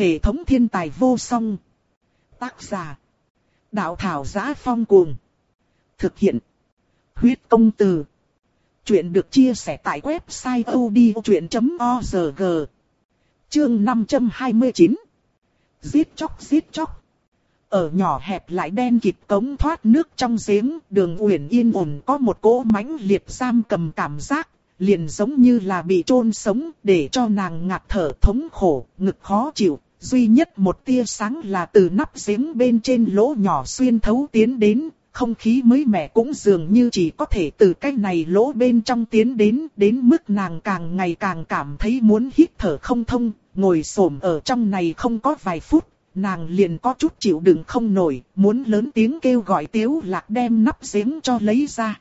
Hệ thống thiên tài vô song. Tác giả. Đạo thảo giá phong cuồng. Thực hiện. Huyết công từ. Chuyện được chia sẻ tại website odchuyện.org. Chương 529. Giết chóc giết chóc. Ở nhỏ hẹp lại đen kịt cống thoát nước trong giếng, đường uyển yên ổn có một cỗ mãnh liệt giam cầm cảm giác, liền giống như là bị chôn sống, để cho nàng ngạt thở thống khổ, ngực khó chịu. Duy nhất một tia sáng là từ nắp giếng bên trên lỗ nhỏ xuyên thấu tiến đến, không khí mới mẻ cũng dường như chỉ có thể từ cái này lỗ bên trong tiến đến, đến mức nàng càng ngày càng cảm thấy muốn hít thở không thông, ngồi xổm ở trong này không có vài phút, nàng liền có chút chịu đựng không nổi, muốn lớn tiếng kêu gọi tiếu lạc đem nắp giếng cho lấy ra.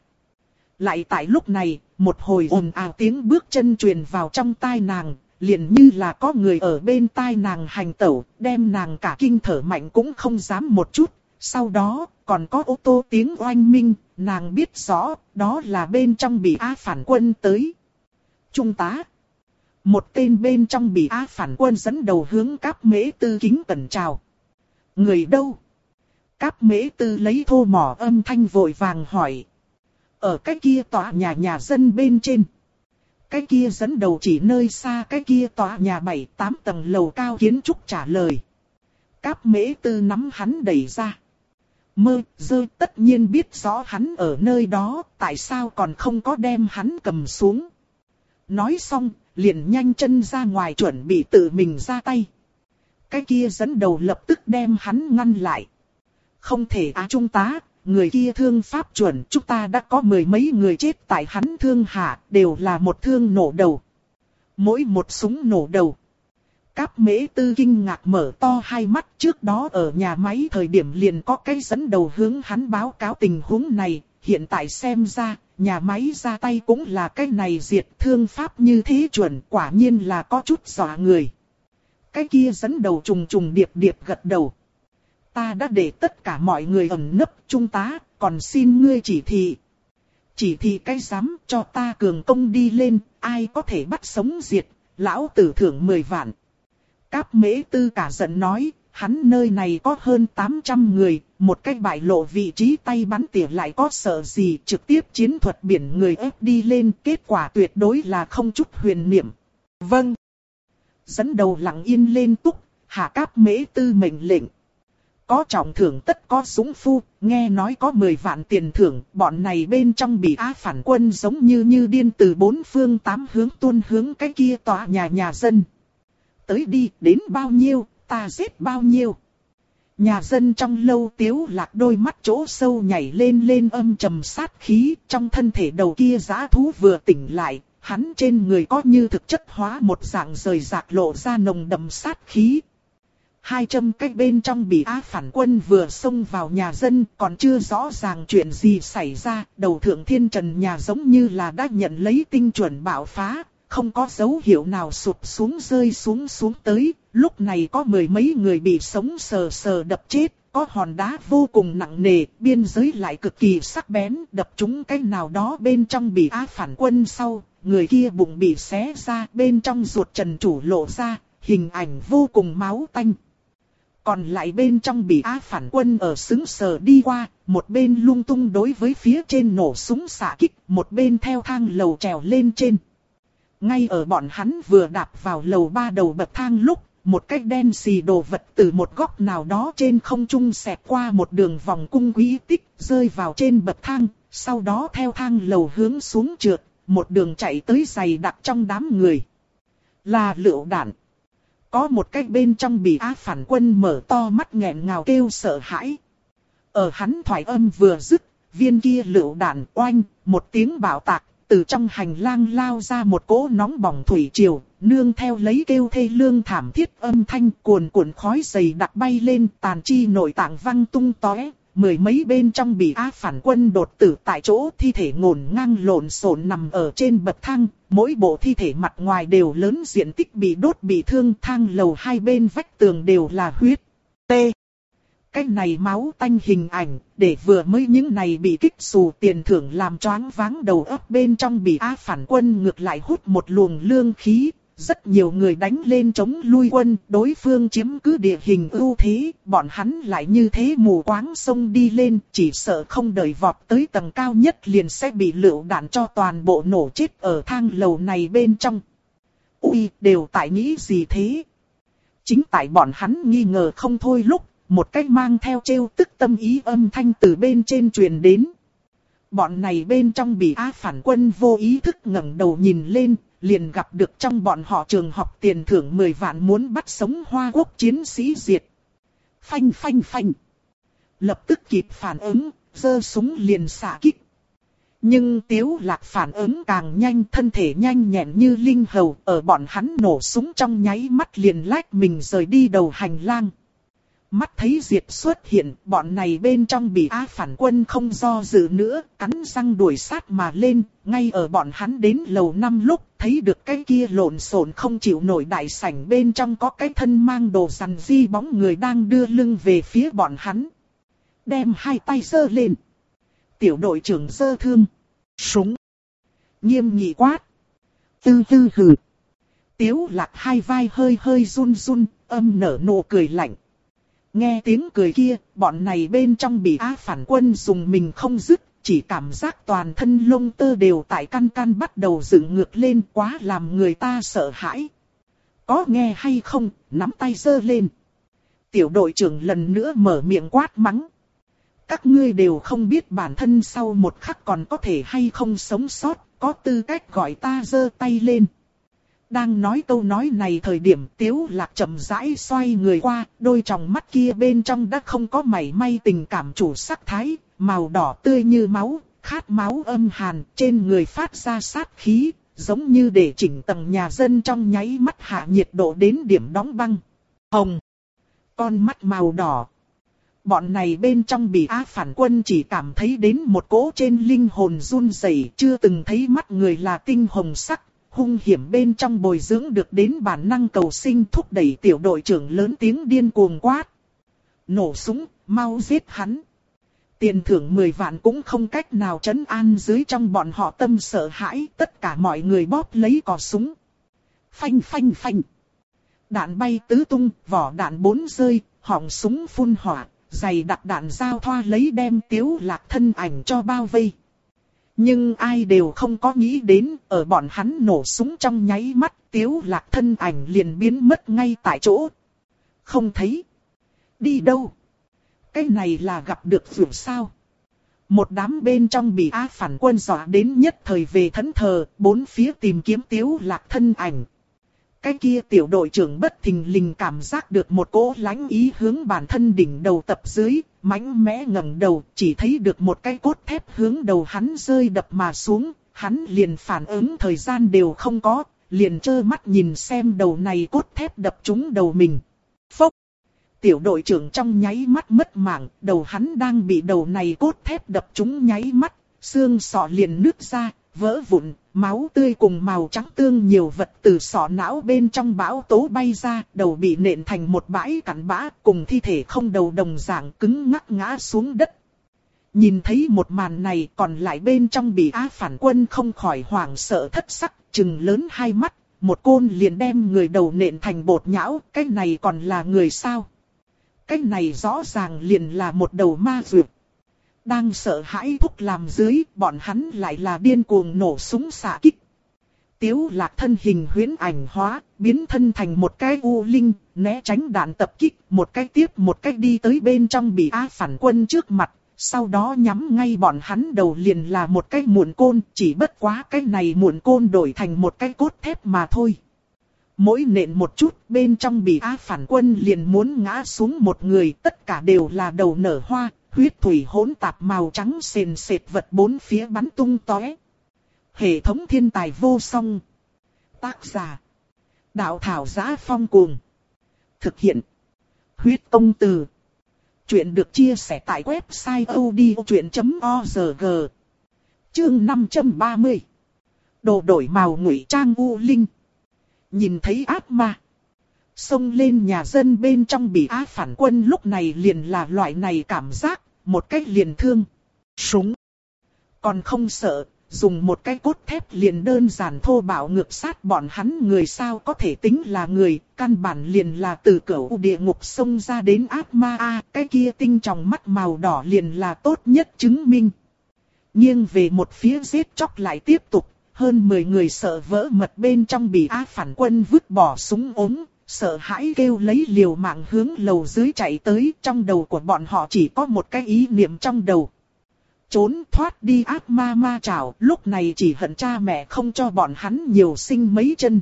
Lại tại lúc này, một hồi ồn ào tiếng bước chân truyền vào trong tai nàng, liền như là có người ở bên tai nàng hành tẩu, đem nàng cả kinh thở mạnh cũng không dám một chút. Sau đó, còn có ô tô tiếng oanh minh, nàng biết rõ, đó là bên trong bị á phản quân tới. Trung tá. Một tên bên trong bị á phản quân dẫn đầu hướng cáp mễ tư kính cẩn chào. Người đâu? Cáp mễ tư lấy thô mỏ âm thanh vội vàng hỏi. Ở cái kia tòa nhà nhà dân bên trên. Cái kia dẫn đầu chỉ nơi xa cái kia tòa nhà 7-8 tầng lầu cao kiến trúc trả lời. Cáp mễ tư nắm hắn đẩy ra. Mơ, dơ tất nhiên biết rõ hắn ở nơi đó, tại sao còn không có đem hắn cầm xuống. Nói xong, liền nhanh chân ra ngoài chuẩn bị tự mình ra tay. Cái kia dẫn đầu lập tức đem hắn ngăn lại. Không thể á trung tá, người kia thương pháp chuẩn, chúng ta đã có mười mấy người chết tại hắn thương hạ, đều là một thương nổ đầu. Mỗi một súng nổ đầu. Cáp mễ tư kinh ngạc mở to hai mắt trước đó ở nhà máy thời điểm liền có cái dẫn đầu hướng hắn báo cáo tình huống này, hiện tại xem ra, nhà máy ra tay cũng là cái này diệt thương pháp như thế chuẩn quả nhiên là có chút dọa người. Cái kia dẫn đầu trùng trùng điệp điệp gật đầu. Ta đã để tất cả mọi người ẩn nấp trung tá, còn xin ngươi chỉ thị. Chỉ thị cái dám cho ta cường công đi lên, ai có thể bắt sống diệt, lão tử thưởng 10 vạn. Cáp mễ tư cả giận nói, hắn nơi này có hơn 800 người, một cách bại lộ vị trí tay bắn tỉa lại có sợ gì trực tiếp chiến thuật biển người ép đi lên, kết quả tuyệt đối là không chút huyền niệm. Vâng. Dẫn đầu lặng yên lên túc, hạ cáp mễ tư mệnh lệnh. Có trọng thưởng tất có súng phu, nghe nói có 10 vạn tiền thưởng, bọn này bên trong bị á phản quân giống như như điên từ bốn phương tám hướng tuôn hướng cái kia tòa nhà nhà dân. Tới đi, đến bao nhiêu, ta giết bao nhiêu. Nhà dân trong lâu tiếu lạc đôi mắt chỗ sâu nhảy lên lên âm trầm sát khí, trong thân thể đầu kia giã thú vừa tỉnh lại, hắn trên người có như thực chất hóa một dạng rời rạc lộ ra nồng đậm sát khí. Hai châm cách bên trong bị á phản quân vừa xông vào nhà dân còn chưa rõ ràng chuyện gì xảy ra, đầu thượng thiên trần nhà giống như là đã nhận lấy tinh chuẩn bạo phá, không có dấu hiệu nào sụp xuống rơi xuống xuống tới, lúc này có mười mấy người bị sống sờ sờ đập chết, có hòn đá vô cùng nặng nề, biên giới lại cực kỳ sắc bén, đập trúng cái nào đó bên trong bị á phản quân sau, người kia bụng bị xé ra, bên trong ruột trần chủ lộ ra, hình ảnh vô cùng máu tanh. Còn lại bên trong bị á phản quân ở xứng sờ đi qua, một bên lung tung đối với phía trên nổ súng xạ kích, một bên theo thang lầu trèo lên trên. Ngay ở bọn hắn vừa đạp vào lầu ba đầu bậc thang lúc, một cái đen xì đồ vật từ một góc nào đó trên không trung xẹt qua một đường vòng cung quý tích, rơi vào trên bậc thang, sau đó theo thang lầu hướng xuống trượt, một đường chạy tới dày đặc trong đám người. Là lựu đạn. Có một cách bên trong bị á phản quân mở to mắt nghẹn ngào kêu sợ hãi. Ở hắn thoại âm vừa dứt, viên kia lựu đạn oanh, một tiếng bạo tạc, từ trong hành lang lao ra một cỗ nóng bỏng thủy triều, nương theo lấy kêu thê lương thảm thiết âm thanh cuồn cuộn khói dày đặc bay lên tàn chi nội tạng văng tung tóe. Mười mấy bên trong bị á phản quân đột tử tại chỗ thi thể ngổn ngang lộn xộn nằm ở trên bậc thang, mỗi bộ thi thể mặt ngoài đều lớn diện tích bị đốt bị thương thang lầu hai bên vách tường đều là huyết. T. Cái này máu tanh hình ảnh, để vừa mới những này bị kích xù tiền thưởng làm choáng váng đầu óc bên trong bị á phản quân ngược lại hút một luồng lương khí, rất nhiều người đánh lên chống lui quân, đối phương chiếm cứ địa hình ưu thế, bọn hắn lại như thế mù quáng sông đi lên, chỉ sợ không đợi vọt tới tầng cao nhất liền sẽ bị lựu đạn cho toàn bộ nổ chết ở thang lầu này bên trong. Ui, đều tại nghĩ gì thế? Chính tại bọn hắn nghi ngờ không thôi lúc, một cách mang theo trêu tức tâm ý âm thanh từ bên trên truyền đến. Bọn này bên trong bị á phản quân vô ý thức ngẩng đầu nhìn lên, liền gặp được trong bọn họ trường học tiền thưởng 10 vạn muốn bắt sống Hoa Quốc chiến sĩ diệt. Phanh phanh phanh. Lập tức kịp phản ứng, giơ súng liền xạ kích. Nhưng Tiếu Lạc phản ứng càng nhanh thân thể nhanh nhẹn như linh hầu ở bọn hắn nổ súng trong nháy mắt liền lách mình rời đi đầu hành lang. Mắt thấy Diệp xuất hiện, bọn này bên trong bị á phản quân không do dự nữa, cắn răng đuổi sát mà lên, ngay ở bọn hắn đến lầu năm lúc, thấy được cái kia lộn xộn không chịu nổi đại sảnh bên trong có cái thân mang đồ rằn di bóng người đang đưa lưng về phía bọn hắn. Đem hai tay giơ lên. Tiểu đội trưởng giơ thương. Súng. Nghiêm nghị quát. Tư tư hừ. Tiếu lạc hai vai hơi hơi run run, âm nở nụ cười lạnh. Nghe tiếng cười kia, bọn này bên trong bị á phản quân dùng mình không dứt, chỉ cảm giác toàn thân lông tơ đều tại căn căn bắt đầu dựng ngược lên quá làm người ta sợ hãi. Có nghe hay không, nắm tay giơ lên. Tiểu đội trưởng lần nữa mở miệng quát mắng. Các ngươi đều không biết bản thân sau một khắc còn có thể hay không sống sót, có tư cách gọi ta giơ tay lên. Đang nói câu nói này thời điểm tiếu lạc chậm rãi xoay người qua, đôi tròng mắt kia bên trong đã không có mảy may tình cảm chủ sắc thái, màu đỏ tươi như máu, khát máu âm hàn, trên người phát ra sát khí, giống như để chỉnh tầng nhà dân trong nháy mắt hạ nhiệt độ đến điểm đóng băng. Hồng. Con mắt màu đỏ. Bọn này bên trong bị á phản quân chỉ cảm thấy đến một cỗ trên linh hồn run rẩy chưa từng thấy mắt người là tinh hồng sắc, hung hiểm bên trong bồi dưỡng được đến bản năng cầu sinh thúc đẩy tiểu đội trưởng lớn tiếng điên cuồng quát. Nổ súng, mau giết hắn. Tiền thưởng 10 vạn cũng không cách nào chấn an dưới trong bọn họ tâm sợ hãi, tất cả mọi người bóp lấy cò súng. Phanh phanh phanh. Đạn bay tứ tung, vỏ đạn bốn rơi, họng súng phun hỏa, giày đặt đạn giao thoa lấy đem tiếu lạc thân ảnh cho bao vây. Nhưng ai đều không có nghĩ đến, ở bọn hắn nổ súng trong nháy mắt, tiếu lạc thân ảnh liền biến mất ngay tại chỗ. Không thấy. Đi đâu? Cái này là gặp được vượt sao? Một đám bên trong bị á phản quân dọa đến nhất thời về thẫn thờ, bốn phía tìm kiếm tiếu lạc thân ảnh. Cái kia tiểu đội trưởng bất thình lình cảm giác được một cỗ lánh ý hướng bản thân đỉnh đầu tập dưới, mãnh mẽ ngẩng đầu, chỉ thấy được một cái cốt thép hướng đầu hắn rơi đập mà xuống, hắn liền phản ứng thời gian đều không có, liền trơ mắt nhìn xem đầu này cốt thép đập trúng đầu mình. Phốc! Tiểu đội trưởng trong nháy mắt mất mạng, đầu hắn đang bị đầu này cốt thép đập trúng nháy mắt, xương sọ liền nứt ra, vỡ vụn, máu tươi cùng màu trắng tương nhiều vật từ sọ não bên trong bão tố bay ra, đầu bị nện thành một bãi cặn bã, cùng thi thể không đầu đồng dạng cứng ngắc ngã xuống đất. Nhìn thấy một màn này còn lại bên trong bị á phản quân không khỏi hoảng sợ thất sắc, chừng lớn hai mắt, một côn liền đem người đầu nện thành bột nhão, cái này còn là người sao? Cái này rõ ràng liền là một đầu ma dược. Đang sợ hãi thúc làm dưới, bọn hắn lại là điên cuồng nổ súng xạ kích. Tiếu lạc thân hình huyễn ảnh hóa, biến thân thành một cái u linh, né tránh đạn tập kích, một cái tiếp một cái đi tới bên trong bị A phản quân trước mặt, sau đó nhắm ngay bọn hắn đầu liền là một cái muộn côn, chỉ bất quá cái này muộn côn đổi thành một cái cốt thép mà thôi. Mỗi nện một chút, bên trong bị A phản quân liền muốn ngã xuống một người, tất cả đều là đầu nở hoa, huyết thủy hỗn tạp màu trắng sền sệt vật bốn phía bắn tung tóe. Hệ thống thiên tài vô song. Tác giả. Đạo thảo giá phong cuồng. Thực hiện. Huyết công từ. Chuyện được chia sẻ tại website odchuyện.org. Chương 530. Đồ đổi màu ngụy trang u linh. Nhìn thấy ác ma. Xông lên nhà dân bên trong bị á phản quân lúc này liền là loại này cảm giác, một cách liền thương. Súng. Còn không sợ, dùng một cái cốt thép liền đơn giản thô bạo ngược sát bọn hắn người sao có thể tính là người, căn bản liền là từ cửu địa ngục xông ra đến ác ma a cái kia tinh trong mắt màu đỏ liền là tốt nhất chứng minh. Nhưng về một phía giết chóc lại tiếp tục, hơn 10 người sợ vỡ mật bên trong bị á phản quân vứt bỏ súng ống, sợ hãi kêu lấy liều mạng hướng lầu dưới chạy tới, trong đầu của bọn họ chỉ có một cái ý niệm trong đầu. Trốn thoát đi ác ma ma trảo, lúc này chỉ hận cha mẹ không cho bọn hắn nhiều sinh mấy chân.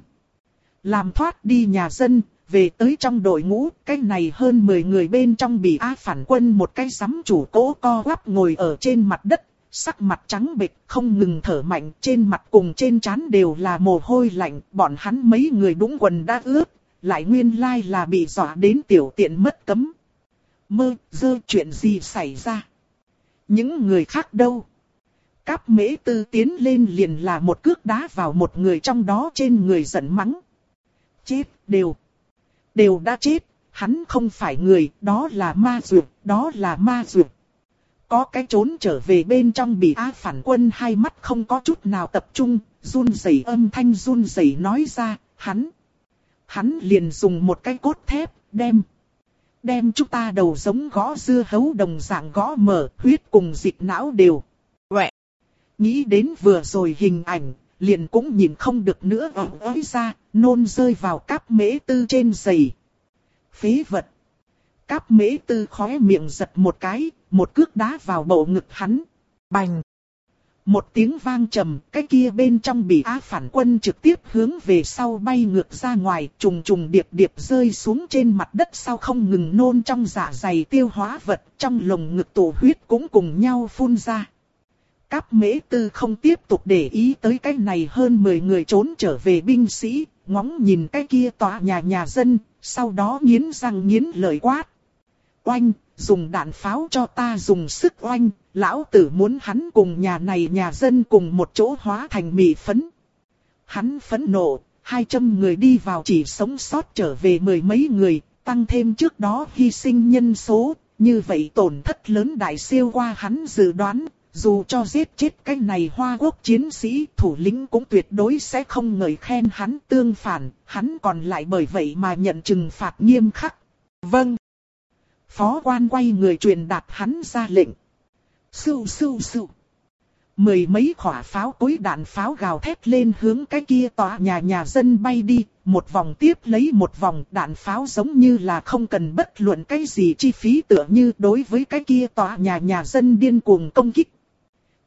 Làm thoát đi nhà dân, về tới trong đội ngũ, cái này hơn 10 người bên trong bị á phản quân một cái giám chủ cố co quắp ngồi ở trên mặt đất, sắc mặt trắng bệch, không ngừng thở mạnh, trên mặt cùng trên trán đều là mồ hôi lạnh, bọn hắn mấy người đúng quần đã ướt, lại nguyên lai là bị dọa đến tiểu tiện mất cấm. Mơ, dơ chuyện gì xảy ra? Những người khác đâu? Cáp mễ tư tiến lên liền là một cước đá vào một người trong đó trên người giận mắng. Chết, đều. Đều đã chết, hắn không phải người, đó là ma dược, đó là ma dược. Có cái trốn trở về bên trong bị á phản quân hai mắt không có chút nào tập trung, run rẩy âm thanh run rẩy nói ra, hắn. Hắn liền dùng một cái cốt thép, đem. Đem chúng ta đầu giống gõ dưa hấu đồng dạng gõ mở, huyết cùng dịch não đều. Quẹ. Nghĩ đến vừa rồi hình ảnh, liền cũng nhìn không được nữa ờ, ẩm ới ra, nôn rơi vào cáp mễ tư trên giày. Phế vật. Cáp mễ tư khóe miệng giật một cái, một cước đá vào bộ ngực hắn. Bành! Một tiếng vang trầm, cái kia bên trong bị á phản quân trực tiếp hướng về sau bay ngược ra ngoài, trùng trùng điệp điệp rơi xuống trên mặt đất sau không ngừng nôn trong dạ dày tiêu hóa vật, trong lồng ngực tổ huyết cũng cùng nhau phun ra. Cáp mễ tư không tiếp tục để ý tới cái này hơn 10 người trốn trở về binh sĩ, ngóng nhìn cái kia tòa nhà nhà dân, sau đó nghiến răng nghiến lợi quát. Oanh, dùng đạn pháo cho ta dùng sức oanh, lão tử muốn hắn cùng nhà này nhà dân cùng một chỗ hóa thành mì phấn. Hắn phấn nộ, hai trăm người đi vào chỉ sống sót trở về mười mấy người, tăng thêm trước đó hy sinh nhân số, như vậy tổn thất lớn đại siêu qua hắn dự đoán, dù cho giết chết cái này hoa quốc chiến sĩ thủ lĩnh cũng tuyệt đối sẽ không ngợi khen hắn tương phản, hắn còn lại bởi vậy mà nhận trừng phạt nghiêm khắc. Vâng. Phó quan quay người truyền đạt hắn ra lệnh. Sưu sưu sưu. Mười mấy khỏa pháo cối đạn pháo gào thét lên hướng cái kia tòa nhà nhà dân bay đi, một vòng tiếp lấy một vòng đạn pháo giống như là không cần bất luận cái gì chi phí tựa như đối với cái kia tòa nhà nhà dân điên cuồng công kích.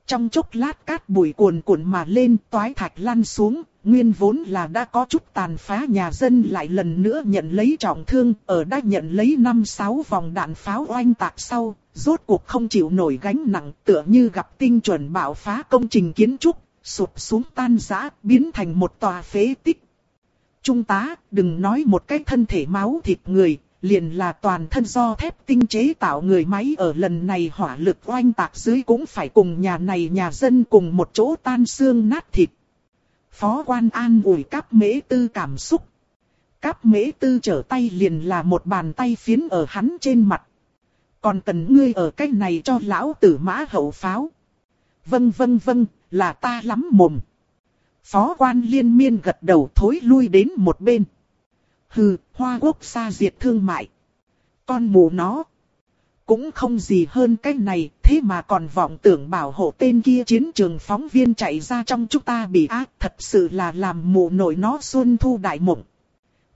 Trong chốc lát cát bụi cuồn cuộn mà lên toái thạch lăn xuống, nguyên vốn là đã có chút tàn phá nhà dân lại lần nữa nhận lấy trọng thương, ở đã nhận lấy 5-6 vòng đạn pháo oanh tạc sau, rốt cuộc không chịu nổi gánh nặng tựa như gặp tinh chuẩn bạo phá công trình kiến trúc, sụp xuống tan rã, biến thành một tòa phế tích. Trung tá, đừng nói một cái thân thể máu thịt người, liền là toàn thân do thép tinh chế tạo người máy ở lần này hỏa lực oanh tạc dưới cũng phải cùng nhà này nhà dân cùng một chỗ tan xương nát thịt. Phó quan an ủi cáp mễ tư cảm xúc. Cáp mễ tư trở tay liền là một bàn tay phiến ở hắn trên mặt. Còn cần ngươi ở cách này cho lão tử mã hậu pháo. Vâng vâng vâng, là ta lắm mồm. Phó quan liên miên gật đầu thối lui đến một bên. Hừ, hoa quốc xa diệt thương mại. Con mù nó. Cũng không gì hơn cái này, thế mà còn vọng tưởng bảo hộ tên kia chiến trường phóng viên chạy ra trong chúng ta bị ác, thật sự là làm mù nổi nó xuân thu đại mộng.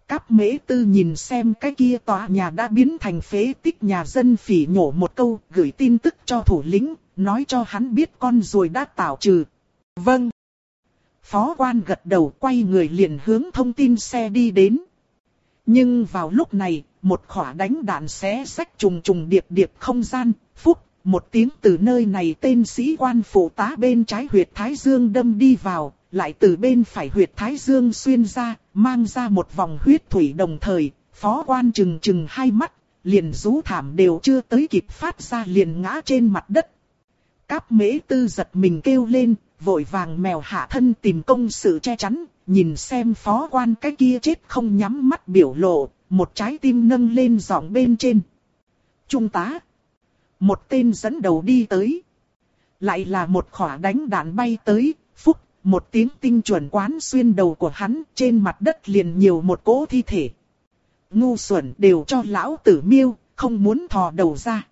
Cáp mễ tư nhìn xem cái kia tòa nhà đã biến thành phế tích nhà dân phỉ nhổ một câu, gửi tin tức cho thủ lĩnh, nói cho hắn biết con ruồi đã tạo trừ. Vâng. Phó quan gật đầu quay người liền hướng thông tin xe đi đến. Nhưng vào lúc này, một khỏa đánh đạn xé sách trùng trùng điệp điệp không gian, phúc, một tiếng từ nơi này tên sĩ quan phụ tá bên trái huyệt Thái Dương đâm đi vào, lại từ bên phải huyệt Thái Dương xuyên ra, mang ra một vòng huyết thủy đồng thời, phó quan trừng trừng hai mắt, liền rú thảm đều chưa tới kịp phát ra liền ngã trên mặt đất. Cáp mễ tư giật mình kêu lên, vội vàng mèo hạ thân tìm công sự che chắn, nhìn xem phó quan cái kia chết không nhắm mắt biểu lộ, một trái tim nâng lên giọng bên trên. Trung tá. Một tên dẫn đầu đi tới. lại là một khỏa đánh đạn bay tới, phúc, một tiếng tinh chuẩn quán xuyên đầu của hắn, trên mặt đất liền nhiều một cỗ thi thể. Ngu xuẩn đều cho lão tử miêu, không muốn thò đầu ra.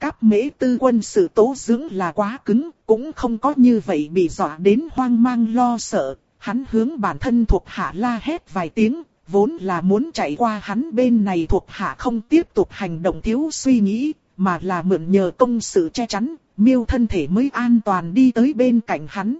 Các mễ tư quân sự tố dưỡng là quá cứng, cũng không có như vậy bị dọa đến hoang mang lo sợ. Hắn hướng bản thân thuộc hạ la hét vài tiếng, vốn là muốn chạy qua hắn bên này thuộc hạ không tiếp tục hành động thiếu suy nghĩ, mà là mượn nhờ công sự che chắn, miêu thân thể mới an toàn đi tới bên cạnh hắn.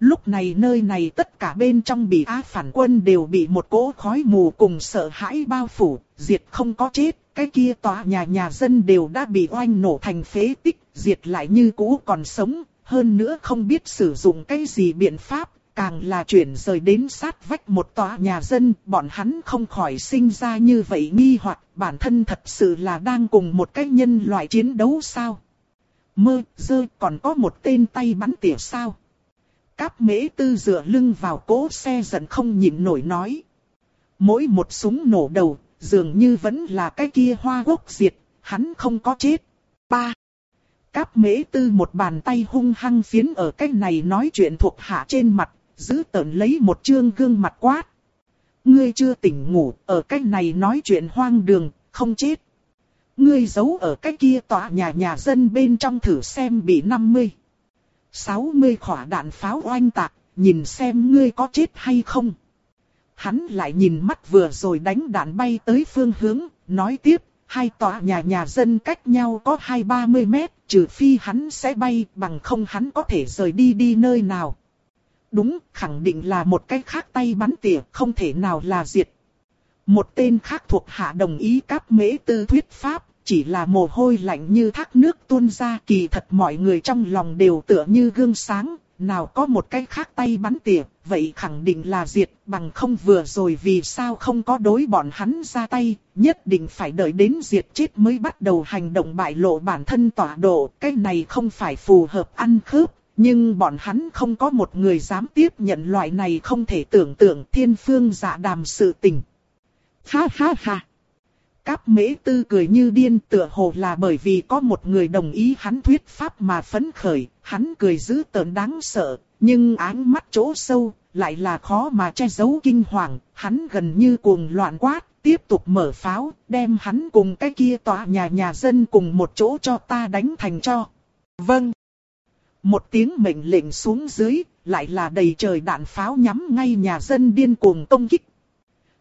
Lúc này nơi này tất cả bên trong bị á phản quân đều bị một cỗ khói mù cùng sợ hãi bao phủ, diệt không có chết, cái kia tòa nhà nhà dân đều đã bị oanh nổ thành phế tích, diệt lại như cũ còn sống, hơn nữa không biết sử dụng cái gì biện pháp, càng là chuyển rời đến sát vách một tòa nhà dân, bọn hắn không khỏi sinh ra như vậy nghi hoặc bản thân thật sự là đang cùng một cái nhân loại chiến đấu sao? Mơ, dơ còn có một tên tay bắn tỉa sao? Cáp mễ tư dựa lưng vào cố xe giận không nhịn nổi nói. Mỗi một súng nổ đầu, dường như vẫn là cái kia hoa quốc diệt, hắn không có chết. Ba. Cáp mễ tư một bàn tay hung hăng phiến ở cái này nói chuyện thuộc hạ trên mặt, giữ tợn lấy một chương gương mặt quát. Ngươi chưa tỉnh ngủ, ở cách này nói chuyện hoang đường, không chết. Ngươi giấu ở cái kia tòa nhà nhà dân bên trong thử xem bị 50. 60 khỏa đạn pháo oanh tạc, nhìn xem ngươi có chết hay không. Hắn lại nhìn mắt vừa rồi đánh đạn bay tới phương hướng, nói tiếp, hai tòa nhà nhà dân cách nhau có hai ba mươi mét, trừ phi hắn sẽ bay, bằng không hắn có thể rời đi đi nơi nào. Đúng, khẳng định là một cái khác tay bắn tỉa, không thể nào là diệt. Một tên khác thuộc hạ đồng ý cáp mễ tư thuyết pháp, chỉ là mồ hôi lạnh như thác nước tuôn ra kỳ thật mọi người trong lòng đều tựa như gương sáng, nào có một cái khác tay bắn tỉa, vậy khẳng định là diệt, bằng không vừa rồi vì sao không có đối bọn hắn ra tay, nhất định phải đợi đến diệt chết mới bắt đầu hành động bại lộ bản thân tỏa độ, cái này không phải phù hợp ăn khớp, nhưng bọn hắn không có một người dám tiếp nhận loại này không thể tưởng tượng thiên phương dạ đàm sự tình. Ha ha ha! Cáp mễ tư cười như điên tựa hồ là bởi vì có một người đồng ý hắn thuyết pháp mà phấn khởi, hắn cười dữ tợn đáng sợ, nhưng áng mắt chỗ sâu, lại là khó mà che giấu kinh hoàng, hắn gần như cuồng loạn quát, tiếp tục mở pháo, đem hắn cùng cái kia tòa nhà nhà dân cùng một chỗ cho ta đánh thành cho. Vâng. Một tiếng mệnh lệnh xuống dưới, lại là đầy trời đạn pháo nhắm ngay nhà dân điên cuồng công kích.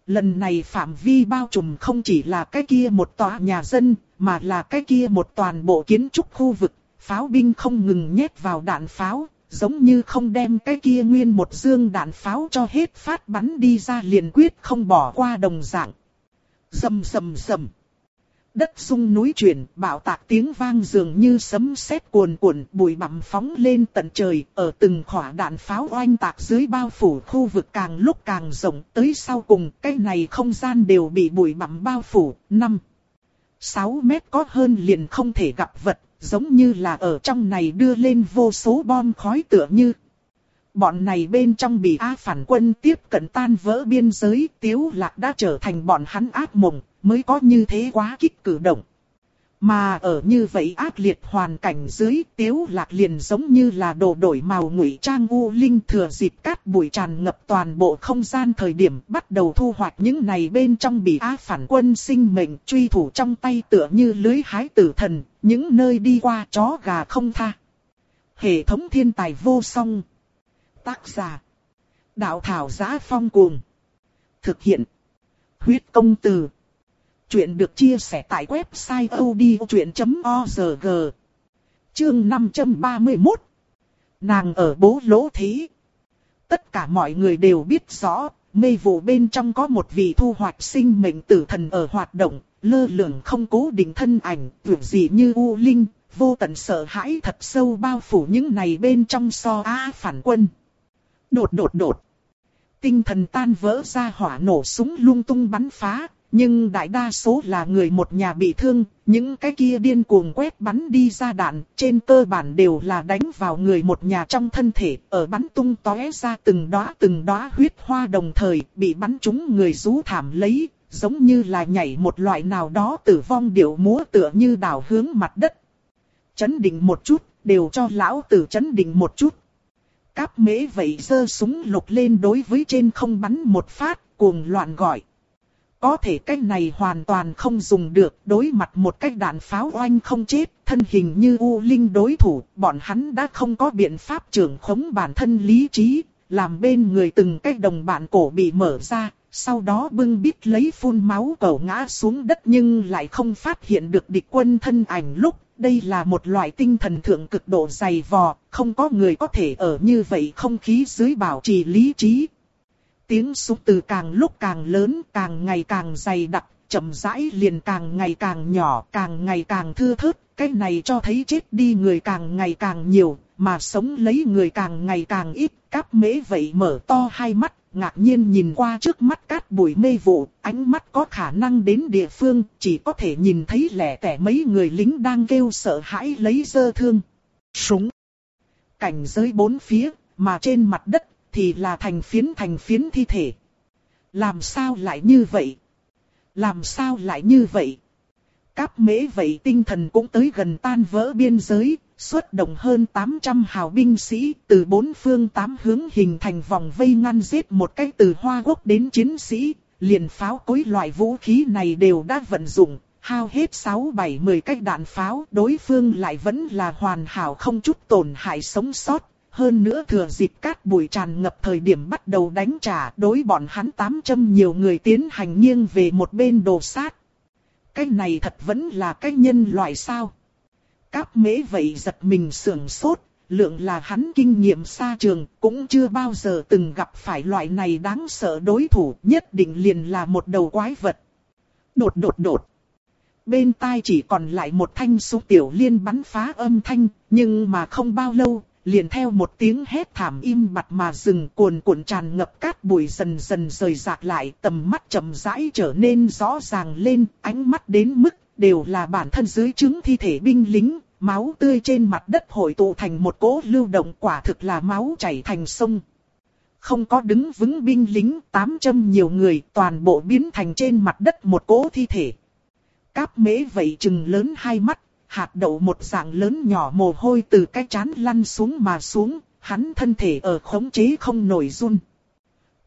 Lần này phạm vi bao trùm không chỉ là cái kia một tòa nhà dân, mà là cái kia một toàn bộ kiến trúc khu vực, pháo binh không ngừng nhét vào đạn pháo, giống như không đem cái kia nguyên một dương đạn pháo cho hết phát bắn đi ra liền quyết không bỏ qua đồng dạng. sầm sầm sầm Đất sung núi chuyển, bạo tạc tiếng vang dường như sấm sét cuồn cuộn, bụi bặm phóng lên tận trời, ở từng khỏa đạn pháo oanh tạc dưới bao phủ khu vực càng lúc càng rộng, tới sau cùng, cái này không gian đều bị bụi bặm bao phủ, 5. 6 mét có hơn liền không thể gặp vật, giống như là ở trong này đưa lên vô số bom khói tựa như. Bọn này bên trong bị A phản quân tiếp cận tan vỡ biên giới, tiếu lạc đã trở thành bọn hắn ác mộng, mới có như thế quá kích cử động. Mà ở như vậy ác liệt hoàn cảnh dưới tiếu lạc liền giống như là đồ đổi màu ngụy trang u linh thừa dịp cát bụi tràn ngập toàn bộ không gian thời điểm bắt đầu thu hoạch những này bên trong bị á phản quân sinh mệnh truy thủ trong tay tựa như lưới hái tử thần, những nơi đi qua chó gà không tha. Hệ thống thiên tài vô song. Tác giả. Đạo thảo giá phong cuồng. Thực hiện. Huyết công từ. Chuyện được chia sẻ tại website odchuyện.org Chương 531 Nàng ở bố lỗ thí Tất cả mọi người đều biết rõ, mê vụ bên trong có một vị thu hoạch sinh mệnh tử thần ở hoạt động, lơ lửng không cố định thân ảnh, tưởng gì như U Linh, vô tận sợ hãi thật sâu bao phủ những này bên trong so á phản quân. Đột đột đột. Tinh thần tan vỡ ra hỏa nổ súng lung tung bắn phá, nhưng đại đa số là người một nhà bị thương, những cái kia điên cuồng quét bắn đi ra đạn, trên cơ bản đều là đánh vào người một nhà trong thân thể, ở bắn tung tóe ra từng đóa từng đóa huyết hoa đồng thời, bị bắn trúng người rú thảm lấy, giống như là nhảy một loại nào đó tử vong điệu múa tựa như đảo hướng mặt đất. Chấn định một chút, đều cho lão tử chấn định một chút. Cáp mễ vậy giơ súng lục lên đối với trên không bắn một phát, cuồng loạn gọi. Có thể cách này hoàn toàn không dùng được, đối mặt một cách đạn pháo oanh không chết, thân hình như U Linh đối thủ, bọn hắn đã không có biện pháp trưởng khống bản thân lý trí, làm bên người từng cách đồng bạn cổ bị mở ra, sau đó bưng bít lấy phun máu cầu ngã xuống đất nhưng lại không phát hiện được địch quân thân ảnh lúc. Đây là một loại tinh thần thượng cực độ dày vò, không có người có thể ở như vậy không khí dưới bảo trì lý trí. Tiếng súng từ càng lúc càng lớn, càng ngày càng dày đặc, chậm rãi liền càng ngày càng nhỏ, càng ngày càng thưa thớt. Cái này cho thấy chết đi người càng ngày càng nhiều, mà sống lấy người càng ngày càng ít. Cáp mễ vậy mở to hai mắt, ngạc nhiên nhìn qua trước mắt cát bụi mê vụ, ánh mắt có khả năng đến địa phương, chỉ có thể nhìn thấy lẻ tẻ mấy người lính đang kêu sợ hãi lấy dơ thương. Súng. Cảnh giới bốn phía, mà trên mặt đất, thì là thành phiến thành phiến thi thể. Làm sao lại như vậy? Làm sao lại như vậy? Cáp mễ vậy tinh thần cũng tới gần tan vỡ biên giới, xuất động hơn 800 hào binh sĩ từ bốn phương tám hướng hình thành vòng vây ngăn giết một cách từ hoa quốc đến chiến sĩ, liền pháo cối loại vũ khí này đều đã vận dụng, hao hết 6-7-10 cách đạn pháo, đối phương lại vẫn là hoàn hảo không chút tổn hại sống sót. Hơn nữa thừa dịp cát bụi tràn ngập thời điểm bắt đầu đánh trả đối bọn hắn 800 nhiều người tiến hành nghiêng về một bên đồ sát. Cái này thật vẫn là cái nhân loại sao? Cáp mễ vậy giật mình sưởng sốt, lượng là hắn kinh nghiệm xa trường, cũng chưa bao giờ từng gặp phải loại này đáng sợ đối thủ, nhất định liền là một đầu quái vật. Đột đột đột. Bên tai chỉ còn lại một thanh súng tiểu liên bắn phá âm thanh, nhưng mà không bao lâu, liền theo một tiếng hét thảm im bặt mà rừng cuồn cuộn tràn ngập cát bụi dần dần rời rạc lại, tầm mắt chậm rãi trở nên rõ ràng lên, ánh mắt đến mức đều là bản thân dưới trứng thi thể binh lính, máu tươi trên mặt đất hội tụ thành một cỗ lưu động quả thực là máu chảy thành sông. Không có đứng vững binh lính, tám trăm nhiều người, toàn bộ biến thành trên mặt đất một cỗ thi thể. Cáp mễ vậy chừng lớn hai mắt, hạt đậu một dạng lớn nhỏ mồ hôi từ cái chán lăn xuống mà xuống, hắn thân thể ở khống chế không nổi run.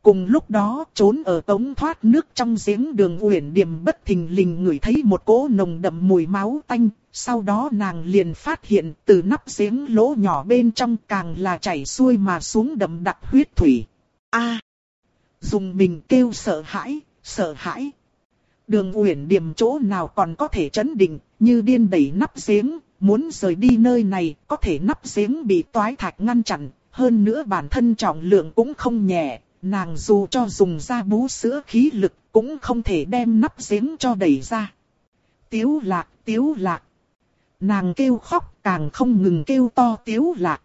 Cùng lúc đó, trốn ở tống thoát nước trong giếng đường uyển điểm bất thình lình ngửi thấy một cỗ nồng đậm mùi máu tanh, sau đó nàng liền phát hiện từ nắp giếng lỗ nhỏ bên trong càng là chảy xuôi mà xuống đậm đặc huyết thủy. A, Dùng mình kêu sợ hãi, sợ hãi. Đường uyển điểm chỗ nào còn có thể chấn định, như điên đẩy nắp giếng, muốn rời đi nơi này, có thể nắp giếng bị toái thạch ngăn chặn, hơn nữa bản thân trọng lượng cũng không nhẹ, nàng dù cho dùng ra bú sữa khí lực cũng không thể đem nắp giếng cho đẩy ra. Tiếu lạc, tiếu lạc. Nàng kêu khóc càng không ngừng kêu to tiếu lạc.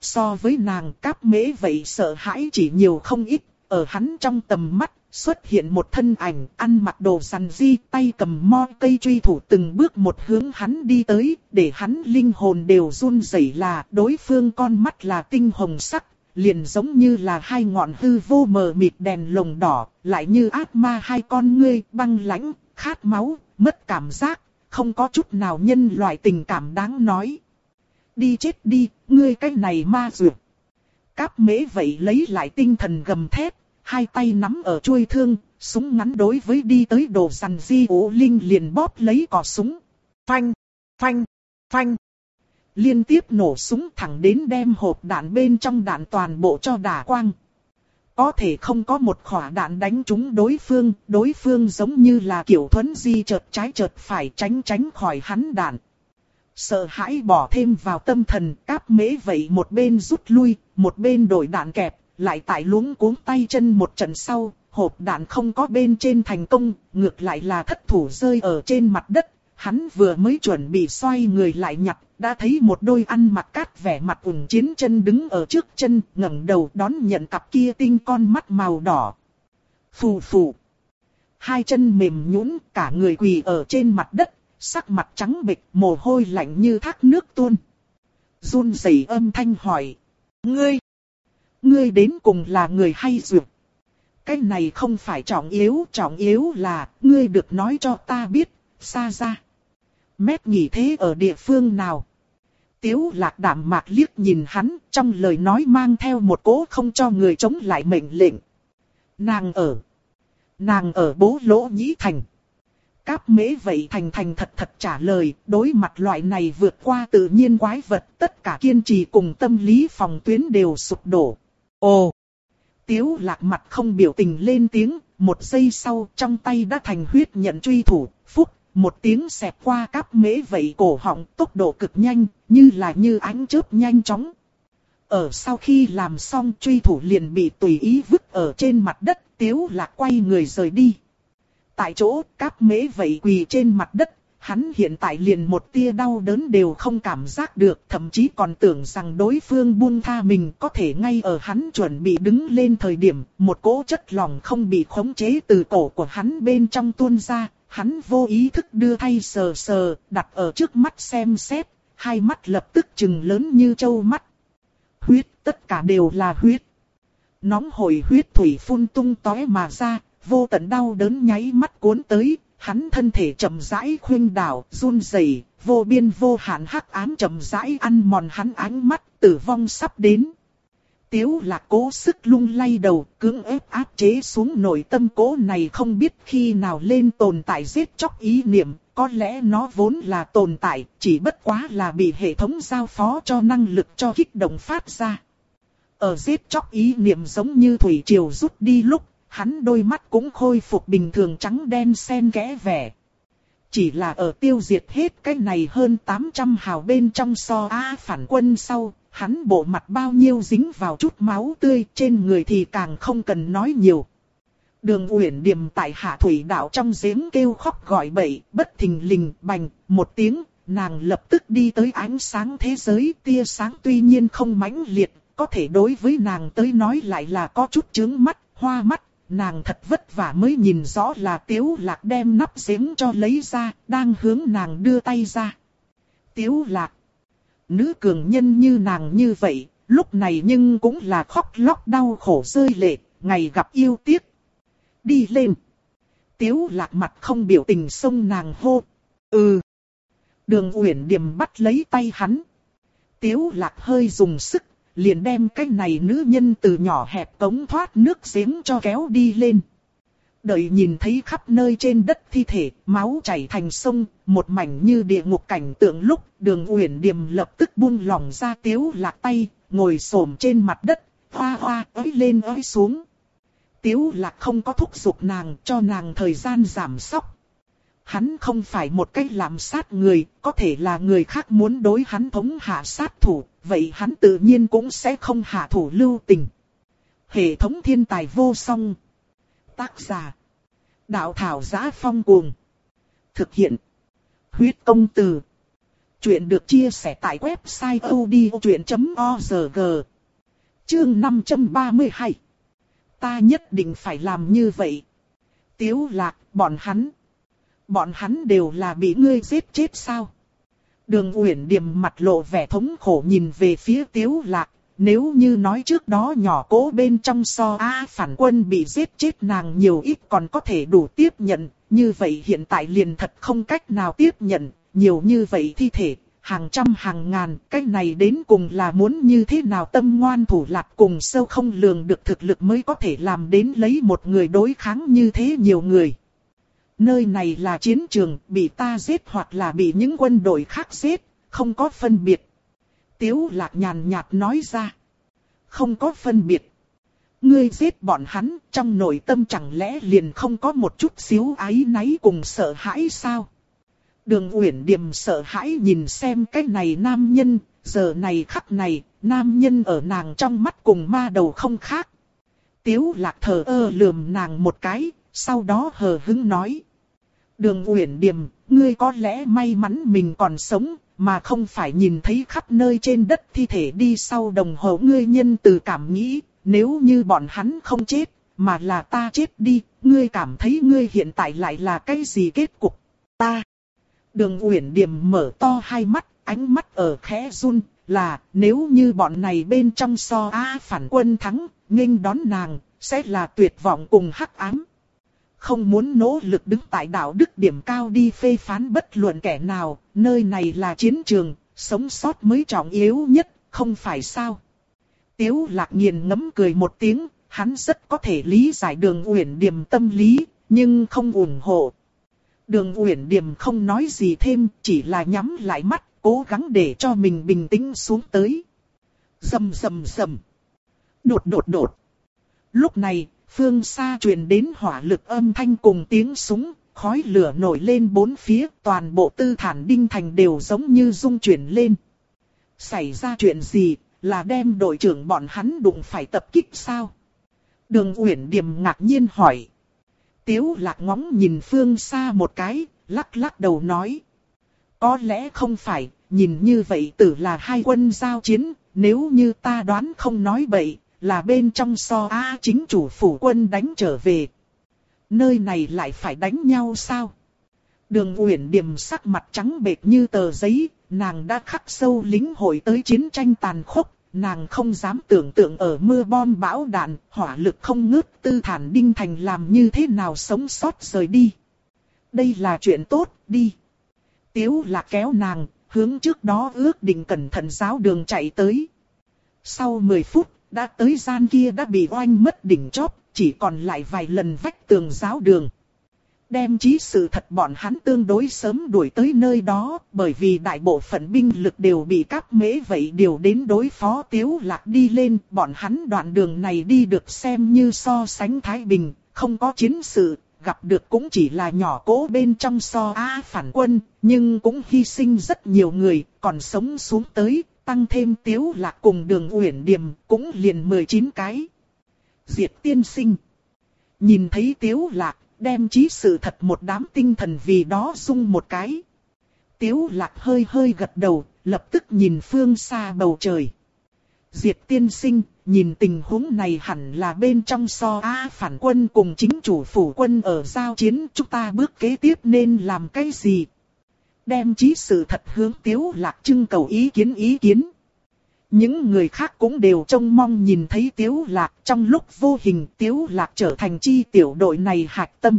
So với nàng cáp mễ vậy sợ hãi chỉ nhiều không ít, ở hắn trong tầm mắt xuất hiện một thân ảnh ăn mặc đồ săn di tay cầm mo cây truy thủ từng bước một hướng hắn đi tới, để hắn linh hồn đều run rẩy là đối phương con mắt là tinh hồng sắc, liền giống như là hai ngọn hư vô mờ mịt đèn lồng đỏ, lại như ác ma hai con ngươi băng lãnh, khát máu, mất cảm giác, không có chút nào nhân loại tình cảm đáng nói. Đi chết đi, ngươi cái này ma dược. Cáp mễ vậy lấy lại tinh thần gầm thét, hai tay nắm ở chuôi thương, súng ngắn đối với đi tới đồ sằn di ố linh liền bóp lấy cò súng. Phanh, phanh, phanh. Liên tiếp nổ súng thẳng đến đem hộp đạn bên trong đạn toàn bộ cho đả quang. Có thể không có một khỏa đạn đánh trúng đối phương, đối phương giống như là kiểu thuấn di chợt trái chợt phải tránh tránh khỏi hắn đạn. Sợ hãi bỏ thêm vào tâm thần, cáp mễ vậy một bên rút lui, một bên đổi đạn kẹp, lại tại luống cuống tay chân một trận sau, hộp đạn không có bên trên thành công, ngược lại là thất thủ rơi ở trên mặt đất. Hắn vừa mới chuẩn bị xoay người lại nhặt, đã thấy một đôi ăn mặc cát vẻ mặt ủng chiến chân đứng ở trước chân, ngẩng đầu đón nhận cặp kia tinh con mắt màu đỏ. Phù phù. Hai chân mềm nhũn, cả người quỳ ở trên mặt đất, sắc mặt trắng bệch, mồ hôi lạnh như thác nước tuôn. Run rẩy âm thanh hỏi. Ngươi, ngươi đến cùng là người hay dược? Cái này không phải trọng yếu, trọng yếu là, ngươi được nói cho ta biết, xa ra. Mét nghỉ thế ở địa phương nào? Tiếu lạc đảm mạc liếc nhìn hắn, trong lời nói mang theo một cố không cho người chống lại mệnh lệnh. Nàng ở. Nàng ở bố lỗ nhĩ thành. Cáp mễ vậy thành thành thật thật trả lời, đối mặt loại này vượt qua tự nhiên quái vật, tất cả kiên trì cùng tâm lý phòng tuyến đều sụp đổ. Ồ! Tiếu lạc mặt không biểu tình lên tiếng, một giây sau trong tay đã thành huyết nhận truy thủ, phúc, một tiếng xẹt qua cáp mễ vậy cổ họng tốc độ cực nhanh, như là như ánh chớp nhanh chóng. Ở sau khi làm xong truy thủ liền bị tùy ý vứt ở trên mặt đất, tiếu lạc quay người rời đi. Tại chỗ, cáp mễ vậy quỳ trên mặt đất, hắn hiện tại liền một tia đau đớn đều không cảm giác được, thậm chí còn tưởng rằng đối phương buông tha mình có thể ngay ở hắn chuẩn bị đứng lên thời điểm, một cỗ chất lỏng không bị khống chế từ cổ của hắn bên trong tuôn ra, hắn vô ý thức đưa thay sờ sờ, đặt ở trước mắt xem xét, hai mắt lập tức trừng lớn như trâu mắt. Huyết, tất cả đều là huyết. Nóng hồi huyết thủy phun tung tóe mà ra, vô tận đau đớn nháy mắt cuốn tới, hắn thân thể chậm rãi khuynh đảo, run rẩy, vô biên vô hạn hắc ám chậm rãi ăn mòn hắn ánh mắt, tử vong sắp đến. Tiếu lạc cố sức lung lay đầu, cưỡng ép áp chế xuống nội tâm cố này không biết khi nào lên tồn tại giết chóc ý niệm, có lẽ nó vốn là tồn tại, chỉ bất quá là bị hệ thống giao phó cho năng lực cho kích động phát ra. Ở giết chóc ý niệm giống như thủy triều rút đi lúc, hắn đôi mắt cũng khôi phục bình thường trắng đen xen kẽ vẻ. Chỉ là ở tiêu diệt hết cái này hơn 800 hào bên trong so A phản quân sau, hắn bộ mặt bao nhiêu dính vào chút máu tươi trên người thì càng không cần nói nhiều. Đường Uyển Điềm tại Hạ Thủy Đạo trong giếng kêu khóc gọi bậy, bất thình lình, bành, một tiếng, nàng lập tức đi tới ánh sáng thế giới, tia sáng tuy nhiên không mãnh liệt, có thể đối với nàng tới nói lại là có chút chướng mắt, hoa mắt, nàng thật vất vả mới nhìn rõ là Tiếu Lạc đem nắp giếng cho lấy ra, đang hướng nàng đưa tay ra. Tiếu Lạc, nữ cường nhân như nàng như vậy, lúc này nhưng cũng là khóc lóc đau khổ rơi lệ, ngày gặp yêu tiếc. Đi lên. Tiếu lạc mặt không biểu tình xông nàng hô. Ừ. Đường Uyển Điềm bắt lấy tay hắn. Tiếu lạc hơi dùng sức, liền đem cái này nữ nhân từ nhỏ hẹp cống thoát nước giếng cho kéo đi lên. Đợi nhìn thấy khắp nơi trên đất thi thể, máu chảy thành sông, một mảnh như địa ngục cảnh tượng lúc, đường uyển điềm lập tức buông lỏng ra tiếu lạc tay, ngồi xổm trên mặt đất, hoa hoa ới lên ới xuống. Tiếu lạc không có thúc giục nàng cho nàng thời gian giảm sóc. Hắn không phải một cách làm sát người, có thể là người khác muốn đối hắn thống hạ sát thủ, vậy hắn tự nhiên cũng sẽ không hạ thủ lưu tình. Hệ thống thiên tài vô song. Tác giả. Đạo thảo giá phong cuồng. Thực hiện. Huyết công từ. Chuyện được chia sẻ tại website odchuyện.org. Chương 532. Ta nhất định phải làm như vậy. Tiếu lạc, bọn hắn. Bọn hắn đều là bị ngươi giết chết sao? Đường Uyển Điềm mặt lộ vẻ thống khổ nhìn về phía Tiếu Lạc, nếu như nói trước đó nhỏ cố bên trong so A phản quân bị giết chết nàng nhiều ít còn có thể đủ tiếp nhận, như vậy hiện tại liền thật không cách nào tiếp nhận, nhiều như vậy thi thể, hàng trăm hàng ngàn, cái này đến cùng là muốn như thế nào tâm ngoan thủ lạc cùng sâu không lường được thực lực mới có thể làm đến lấy một người đối kháng như thế nhiều người. Nơi này là chiến trường, bị ta giết hoặc là bị những quân đội khác giết, không có phân biệt. Tiếu lạc nhàn nhạt nói ra. Không có phân biệt. Ngươi giết bọn hắn, trong nội tâm chẳng lẽ liền không có một chút xíu ái náy cùng sợ hãi sao? Đường Uyển Điềm sợ hãi nhìn xem cái này nam nhân, giờ này khắc này, nam nhân ở nàng trong mắt cùng ma đầu không khác. Tiếu lạc thờ ơ lườm nàng một cái, sau đó hờ hứng nói. Đường Uyển Điềm, ngươi có lẽ may mắn mình còn sống, mà không phải nhìn thấy khắp nơi trên đất thi thể đi sau đồng hồ ngươi nhân từ cảm nghĩ, nếu như bọn hắn không chết, mà là ta chết đi, ngươi cảm thấy ngươi hiện tại lại là cái gì kết cục? Ta. Đường Uyển Điềm mở to hai mắt, ánh mắt ở khẽ run, là nếu như bọn này bên trong so A phản quân thắng, nghênh đón nàng, sẽ là tuyệt vọng cùng hắc ám không muốn nỗ lực đứng tại đạo đức điểm cao đi phê phán bất luận kẻ nào, nơi này là chiến trường, sống sót mới trọng yếu nhất, không phải sao? Tiếu lạc nghiền ngấm cười một tiếng, hắn rất có thể lý giải đường uyển điểm tâm lý, nhưng không ủng hộ. Đường uyển điểm không nói gì thêm, chỉ là nhắm lại mắt, cố gắng để cho mình bình tĩnh xuống tới. Dầm dầm dầm. Đột đột đột. Lúc này, phương xa truyền đến hỏa lực âm thanh cùng tiếng súng, khói lửa nổi lên bốn phía, toàn bộ tư thản đinh thành đều giống như rung chuyển lên. Xảy ra chuyện gì, là đem đội trưởng bọn hắn đụng phải tập kích sao? Đường Uyển Điềm ngạc nhiên hỏi. Tiếu lạc ngóng nhìn phương xa một cái, lắc lắc đầu nói. Có lẽ không phải, nhìn như vậy tử là hai quân giao chiến, nếu như ta đoán không nói bậy, là bên trong so A chính chủ phủ quân đánh trở về. Nơi này lại phải đánh nhau sao? Đường Uyển Điềm sắc mặt trắng bệch như tờ giấy, nàng đã khắc sâu lính hội tới chiến tranh tàn khốc, nàng không dám tưởng tượng ở mưa bom bão đạn, hỏa lực không ngớt tư thản đinh thành làm như thế nào sống sót rời đi. Đây là chuyện tốt, đi. Tiếu là kéo nàng, hướng trước đó ước định cẩn thận giáo đường chạy tới. Sau 10 phút, đã tới gian kia đã bị oanh mất đỉnh chóp, chỉ còn lại vài lần vách tường giáo đường. Đem chí sự thật bọn hắn tương đối sớm đuổi tới nơi đó, bởi vì đại bộ phận binh lực đều bị các mễ vậy điều đến đối phó tiếu lạc đi lên, bọn hắn đoạn đường này đi được xem như so sánh Thái Bình, không có chiến sự, gặp được cũng chỉ là nhỏ cố bên trong so á phản quân, nhưng cũng hy sinh rất nhiều người, còn sống xuống tới, tăng thêm tiếu lạc cùng đường uyển điểm, cũng liền 19 cái. Diệt tiên sinh. Nhìn thấy tiếu lạc, đem trí sự thật một đám tinh thần vì đó sung một cái. Tiếu lạc hơi hơi gật đầu, lập tức nhìn phương xa bầu trời. Diệt tiên sinh, nhìn tình huống này hẳn là bên trong so A phản quân cùng chính chủ phủ quân ở giao chiến chúng ta bước kế tiếp nên làm cái gì? Đem trí sự thật hướng tiếu lạc trưng cầu ý kiến ý kiến. Những người khác cũng đều trông mong nhìn thấy tiếu lạc trong lúc vô hình tiếu lạc trở thành chi tiểu đội này hạch tâm.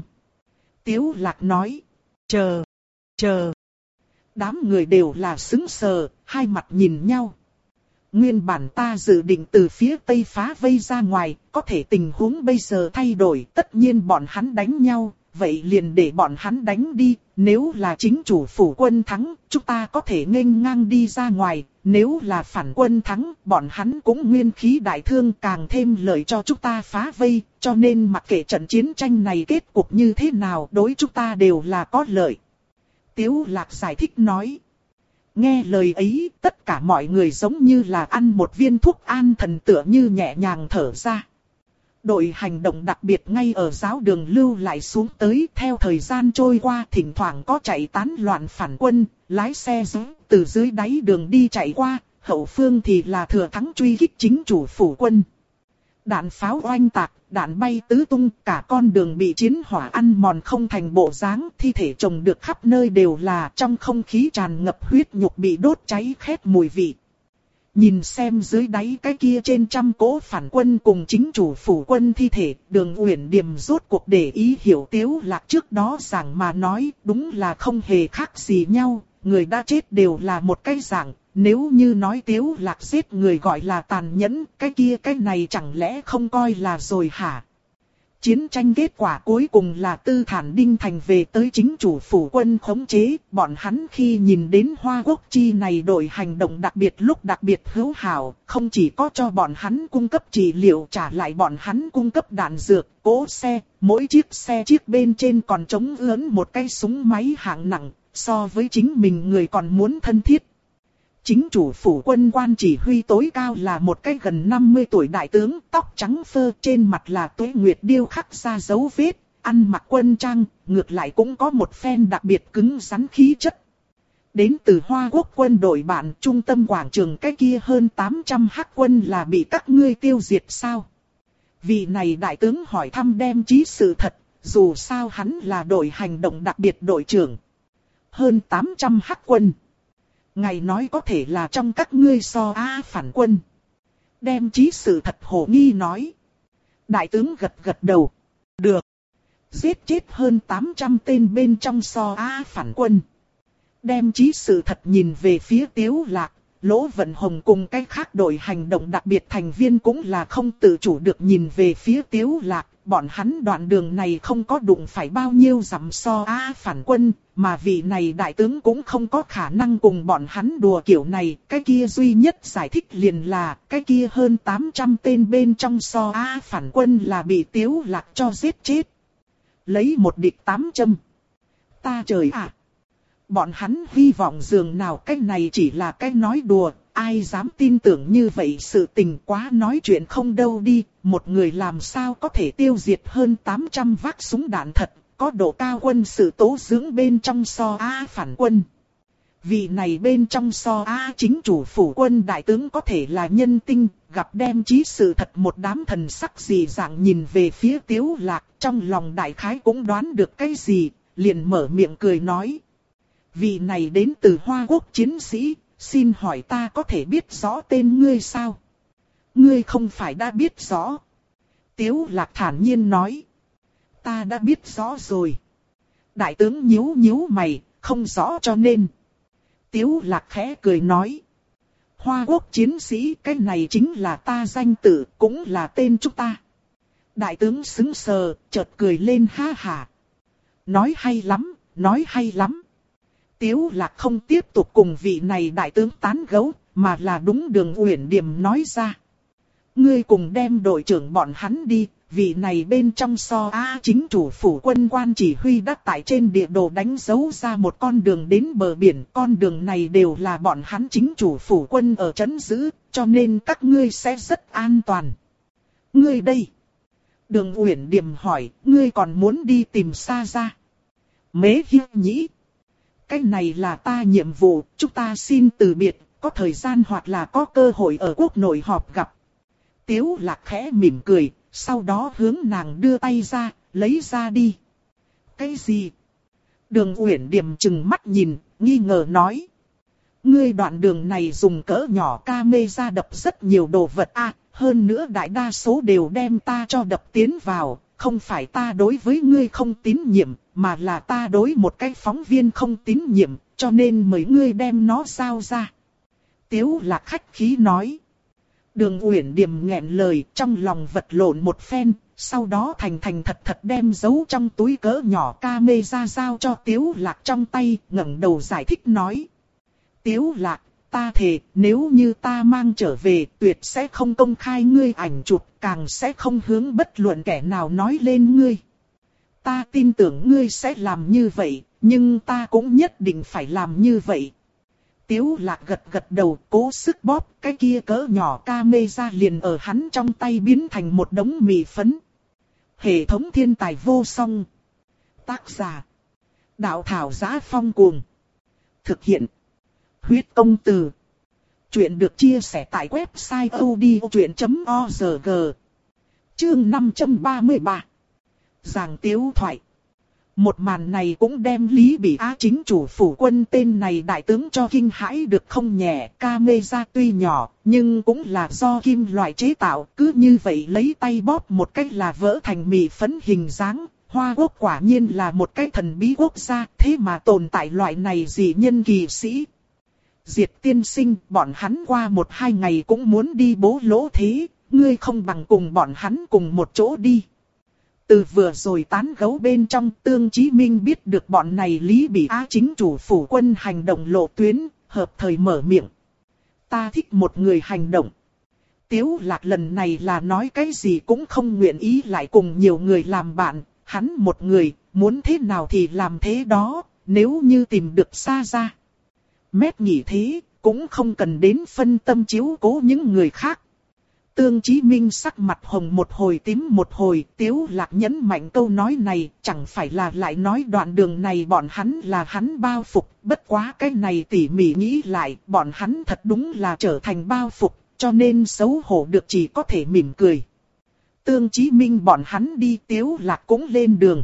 Tiếu lạc nói, chờ, chờ. Đám người đều là xứng sờ, hai mặt nhìn nhau. Nguyên bản ta dự định từ phía tây phá vây ra ngoài, có thể tình huống bây giờ thay đổi, tất nhiên bọn hắn đánh nhau, vậy liền để bọn hắn đánh đi, nếu là chính chủ phủ quân thắng, chúng ta có thể nghênh ngang đi ra ngoài, nếu là phản quân thắng, bọn hắn cũng nguyên khí đại thương càng thêm lợi cho chúng ta phá vây, cho nên mặc kệ trận chiến tranh này kết cục như thế nào đối chúng ta đều là có lợi. Tiếu lạc giải thích nói. Nghe lời ấy, tất cả mọi người giống như là ăn một viên thuốc an thần tựa như nhẹ nhàng thở ra. Đội hành động đặc biệt ngay ở giáo đường lưu lại xuống tới theo thời gian trôi qua thỉnh thoảng có chạy tán loạn phản quân, lái xe dưới, từ dưới đáy đường đi chạy qua, hậu phương thì là thừa thắng truy kích chính chủ phủ quân. Đạn pháo oanh tạc, đạn bay tứ tung, cả con đường bị chiến hỏa ăn mòn không thành bộ dáng, thi thể trồng được khắp nơi đều là trong không khí tràn ngập huyết nhục bị đốt cháy khét mùi vị. Nhìn xem dưới đáy cái kia trên trăm cỗ phản quân cùng chính chủ phủ quân thi thể, đường uyển điềm rốt cuộc để ý hiểu tiếu lạc trước đó rằng mà nói đúng là không hề khác gì nhau, người đã chết đều là một cái dạng, nếu như nói tiếu lạc giết người gọi là tàn nhẫn, cái kia cái này chẳng lẽ không coi là rồi hả? Chiến tranh kết quả cuối cùng là tư thản đinh thành về tới chính chủ phủ quân khống chế, bọn hắn khi nhìn đến Hoa Quốc Chi này đội hành động đặc biệt lúc đặc biệt hữu hảo, không chỉ có cho bọn hắn cung cấp trị liệu trả lại bọn hắn cung cấp đạn dược, cố xe, mỗi chiếc xe chiếc bên trên còn chống ướn một cây súng máy hạng nặng, so với chính mình người còn muốn thân thiết. Chính chủ phủ quân quan chỉ huy tối cao là một cái gần 50 tuổi đại tướng, tóc trắng phơ trên mặt là tuế nguyệt điêu khắc ra dấu vết, ăn mặc quân trang, ngược lại cũng có một phen đặc biệt cứng rắn khí chất. Đến từ Hoa Quốc quân đội bạn trung tâm quảng trường cái kia hơn 800 hắc quân là bị các ngươi tiêu diệt sao? Vị này đại tướng hỏi thăm đem trí sự thật, dù sao hắn là đội hành động đặc biệt đội trưởng. Hơn 800 hắc quân. Ngài nói có thể là trong các ngươi so A phản quân. Đem trí sự thật hổ nghi nói. Đại tướng gật gật đầu. Được. Giết chết hơn 800 tên bên trong so A phản quân. đem trí sự thật nhìn về phía tiếu lạc. Lỗ Vận Hồng cùng cái khác đội hành động đặc biệt thành viên cũng là không tự chủ được nhìn về phía tiếu lạc. Bọn hắn đoạn đường này không có đụng phải bao nhiêu dặm so á phản quân, mà vị này đại tướng cũng không có khả năng cùng bọn hắn đùa kiểu này. Cái kia duy nhất giải thích liền là, cái kia hơn 800 tên bên trong so á phản quân là bị tiếu lạc cho giết chết. Lấy một địch tám châm. Ta trời ạ! Bọn hắn hy vọng dường nào cái này chỉ là cái nói đùa, ai dám tin tưởng như vậy sự tình quá nói chuyện không đâu đi, một người làm sao có thể tiêu diệt hơn 800 vác súng đạn thật, có độ cao quân sự tố dưỡng bên trong so A phản quân. Vị này bên trong so A chính chủ phủ quân đại tướng có thể là nhân tinh, gặp đem trí sự thật một đám thần sắc gì dạng nhìn về phía tiếu lạc, trong lòng đại khái cũng đoán được cái gì, liền mở miệng cười nói. Vị này đến từ Hoa Quốc chiến sĩ, xin hỏi ta có thể biết rõ tên ngươi sao? Ngươi không phải đã biết rõ. Tiếu lạc thản nhiên nói. Ta đã biết rõ rồi. Đại tướng nhíu nhíu mày, không rõ cho nên. Tiếu lạc khẽ cười nói. Hoa quốc chiến sĩ cái này chính là ta danh tử, cũng là tên chúng ta. Đại tướng xứng sờ, chợt cười lên ha hà. Nói hay lắm, nói hay lắm. Tiếu lạc không tiếp tục cùng vị này đại tướng tán gẫu, mà là đúng đường uyển điểm nói ra. Ngươi cùng đem đội trưởng bọn hắn đi, vị này bên trong so A chính chủ phủ quân quan chỉ huy đã tại trên địa đồ đánh dấu ra một con đường đến bờ biển. Con đường này đều là bọn hắn chính chủ phủ quân ở chấn giữ, cho nên các ngươi sẽ rất an toàn. Ngươi đây. Đường Uyển Điềm hỏi, ngươi còn muốn đi tìm xa ra. Mế hiếu nhĩ. Cái này là ta nhiệm vụ, chúng ta xin từ biệt, có thời gian hoặc là có cơ hội ở quốc nội họp gặp. Tiếu lạc khẽ mỉm cười, sau đó hướng nàng đưa tay ra, lấy ra đi. Cái gì? Đường Uyển Điềm chừng mắt nhìn, nghi ngờ nói. Ngươi đoạn đường này dùng cỡ nhỏ ca mê ra đập rất nhiều đồ vật a hơn nữa đại đa số đều đem ta cho đập tiến vào, không phải ta đối với ngươi không tín nhiệm, mà là ta đối một cái phóng viên không tín nhiệm, cho nên mời ngươi đem nó giao ra. Tiếu lạc khách khí nói. Đường Uyển Điềm nghẹn lời trong lòng vật lộn một phen, sau đó thành thành thật thật đem giấu trong túi cỡ nhỏ ca mê ra giao cho Tiếu Lạc trong tay, ngẩng đầu giải thích nói. Tiếu Lạc, ta thề, nếu như ta mang trở về, tuyệt sẽ không công khai ngươi ảnh chụp, càng sẽ không hướng bất luận kẻ nào nói lên ngươi. Ta tin tưởng ngươi sẽ làm như vậy, nhưng ta cũng nhất định phải làm như vậy. Tiếu lạc gật gật đầu cố sức bóp cái kia cỡ nhỏ ca mê ra liền ở hắn trong tay biến thành một đống mì phấn. Hệ thống thiên tài vô song. Tác giả. Đạo thảo giá phong cuồng. Thực hiện. Huyết công từ. Chuyện được chia sẻ tại website odchuyện.org. Chương 533. Giàng tiếu thoại. Một màn này cũng đem Lý Bị Á chính chủ phủ quân tên này đại tướng cho kinh hãi được không nhẹ. Ca mê ra tuy nhỏ, nhưng cũng là do kim loại chế tạo. Cứ như vậy lấy tay bóp một cách là vỡ thành mì phấn hình dáng. Hoa quốc quả nhiên là một cái thần bí quốc gia, thế mà tồn tại loại này gì nhân kỳ sĩ. Diệt tiên sinh, bọn hắn qua một hai ngày cũng muốn đi bố lỗ thế, ngươi không bằng cùng bọn hắn cùng một chỗ đi. Từ vừa rồi tán gấu bên trong tương chí minh biết được bọn này Lý Bị Á chính chủ phủ quân hành động lộ tuyến, hợp thời mở miệng. Ta thích một người hành động. Tiếu lạc lần này là nói cái gì cũng không nguyện ý lại cùng nhiều người làm bạn, hắn một người, muốn thế nào thì làm thế đó, nếu như tìm được xa ra. Mét nghĩ thế, cũng không cần đến phân tâm chiếu cố những người khác. Tương Chí Minh sắc mặt hồng một hồi tím một hồi, Tiếu Lạc nhấn mạnh câu nói này, chẳng phải là lại nói đoạn đường này bọn hắn là hắn bao phục, bất quá cái này tỉ mỉ nghĩ lại, bọn hắn thật đúng là trở thành bao phục, cho nên xấu hổ được chỉ có thể mỉm cười. Tương Chí Minh bọn hắn đi Tiếu Lạc cũng lên đường.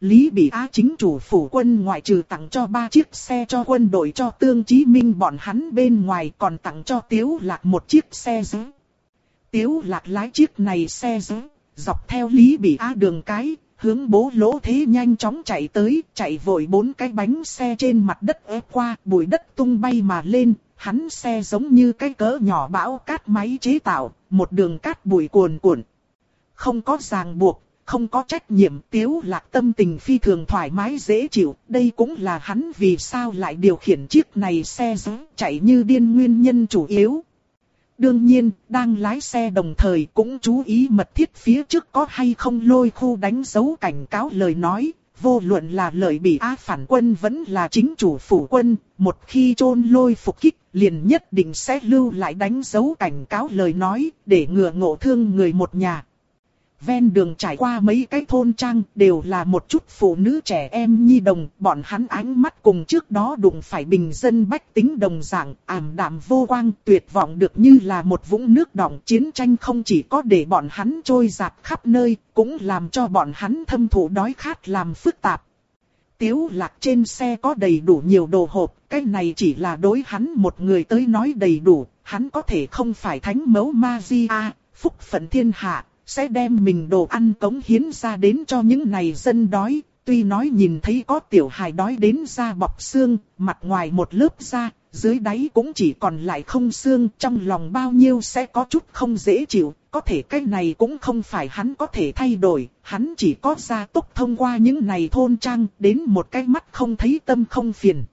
Lý Bị Á chính chủ phủ quân ngoại trừ tặng cho ba chiếc xe cho quân đội cho Tương Chí Minh bọn hắn bên ngoài còn tặng cho Tiếu Lạc một chiếc xe giữ. Tiếu lạc lái chiếc này xe giữ, dọc theo Lý Bỉ Á đường cái, hướng bố lỗ thế nhanh chóng chạy tới, chạy vội bốn cái bánh xe trên mặt đất ép qua, bụi đất tung bay mà lên, hắn xe giống như cái cỡ nhỏ bão cát máy chế tạo, một đường cát bụi cuồn cuộn. Không có ràng buộc, không có trách nhiệm, tiếu lạc tâm tình phi thường thoải mái dễ chịu, đây cũng là hắn vì sao lại điều khiển chiếc này xe gió chạy như điên nguyên nhân chủ yếu. Đương nhiên, đang lái xe đồng thời cũng chú ý mật thiết phía trước có hay không lôi khu đánh dấu cảnh cáo lời nói, vô luận là lời bị á phản quân vẫn là chính chủ phủ quân, một khi trôn lôi phục kích, liền nhất định sẽ lưu lại đánh dấu cảnh cáo lời nói, để ngừa ngộ thương người một nhà ven đường trải qua mấy cái thôn trang đều là một chút phụ nữ trẻ em nhi đồng, bọn hắn ánh mắt cùng trước đó đụng phải bình dân bách tính đồng dạng, ảm đạm vô quang, tuyệt vọng được như là một vũng nước đọng. Chiến tranh không chỉ có để bọn hắn trôi giạt khắp nơi, cũng làm cho bọn hắn thâm thụ đói khát làm phức tạp. Tiếu lạc trên xe có đầy đủ nhiều đồ hộp, cái này chỉ là đối hắn một người tới nói đầy đủ, hắn có thể không phải thánh mẫu ma di a phúc phận thiên hạ, sẽ đem mình đồ ăn cống hiến ra đến cho những này dân đói. Tuy nói nhìn thấy có tiểu hài đói đến da bọc xương, mặt ngoài một lớp da, dưới đáy cũng chỉ còn lại không xương, trong lòng bao nhiêu sẽ có chút không dễ chịu, có thể cái này cũng không phải hắn có thể thay đổi, hắn chỉ có gia tốc thông qua những này thôn trang, đến một cái mắt không thấy tâm không phiền.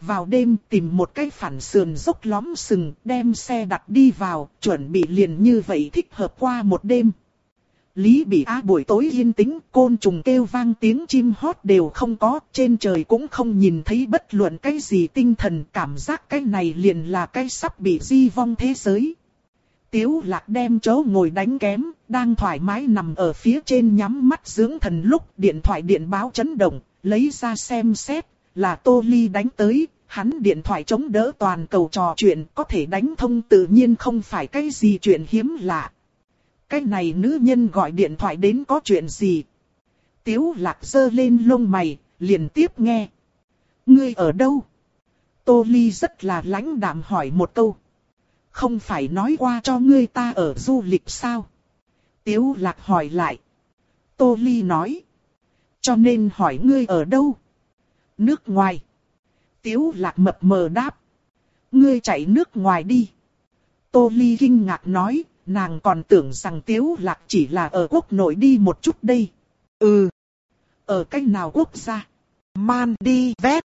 Vào đêm tìm một cái phản sườn dốc lõm sừng, đem xe đặt đi vào, chuẩn bị liền như vậy thích hợp qua một đêm. Lý bị á buổi tối yên tĩnh, côn trùng kêu vang tiếng chim hót đều không có, trên trời cũng không nhìn thấy bất luận cái gì tinh thần, cảm giác cái này liền là cái sắp bị di vong thế giới. Tiếu lạc đem chỗ ngồi đánh kém, đang thoải mái nằm ở phía trên nhắm mắt dưỡng thần lúc điện thoại điện báo chấn động, lấy ra xem xét, là Tô Ly đánh tới, hắn điện thoại chống đỡ toàn cầu trò chuyện có thể đánh thông tự nhiên không phải cái gì chuyện hiếm lạ. Cái này nữ nhân gọi điện thoại đến có chuyện gì? Tiếu lạc dơ lên lông mày, liền tiếp nghe. Ngươi ở đâu? Tô Ly rất là lãnh đạm hỏi một câu. Không phải nói qua cho ngươi ta ở du lịch sao? Tiếu lạc hỏi lại. Tô Ly nói. Cho nên hỏi ngươi ở đâu? Nước ngoài. Tiếu lạc mập mờ đáp. Ngươi chạy nước ngoài đi. Tô Ly kinh ngạc nói, nàng còn tưởng rằng Tiếu lạc chỉ là ở quốc nội đi một chút đây. Ừ. Ở cách nào quốc gia? Man đi vét.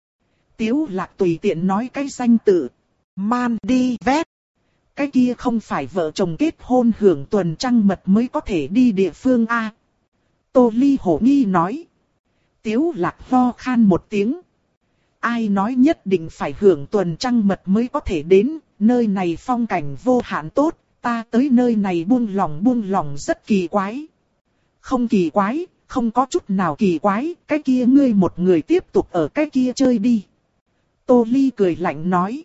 Tiếu lạc tùy tiện nói cái danh tự. Man đi vét. Cái kia không phải vợ chồng kết hôn hưởng tuần trăng mật mới có thể đi địa phương A. Tô Ly hổ nghi nói. Tiếu lạc ho khan một tiếng. Ai nói nhất định phải hưởng tuần trăng mật mới có thể đến, nơi này phong cảnh vô hạn tốt, ta tới nơi này buông lòng buông lòng rất kỳ quái. Không kỳ quái, không có chút nào kỳ quái, cái kia ngươi một người tiếp tục ở cái kia chơi đi. Tô Ly cười lạnh nói.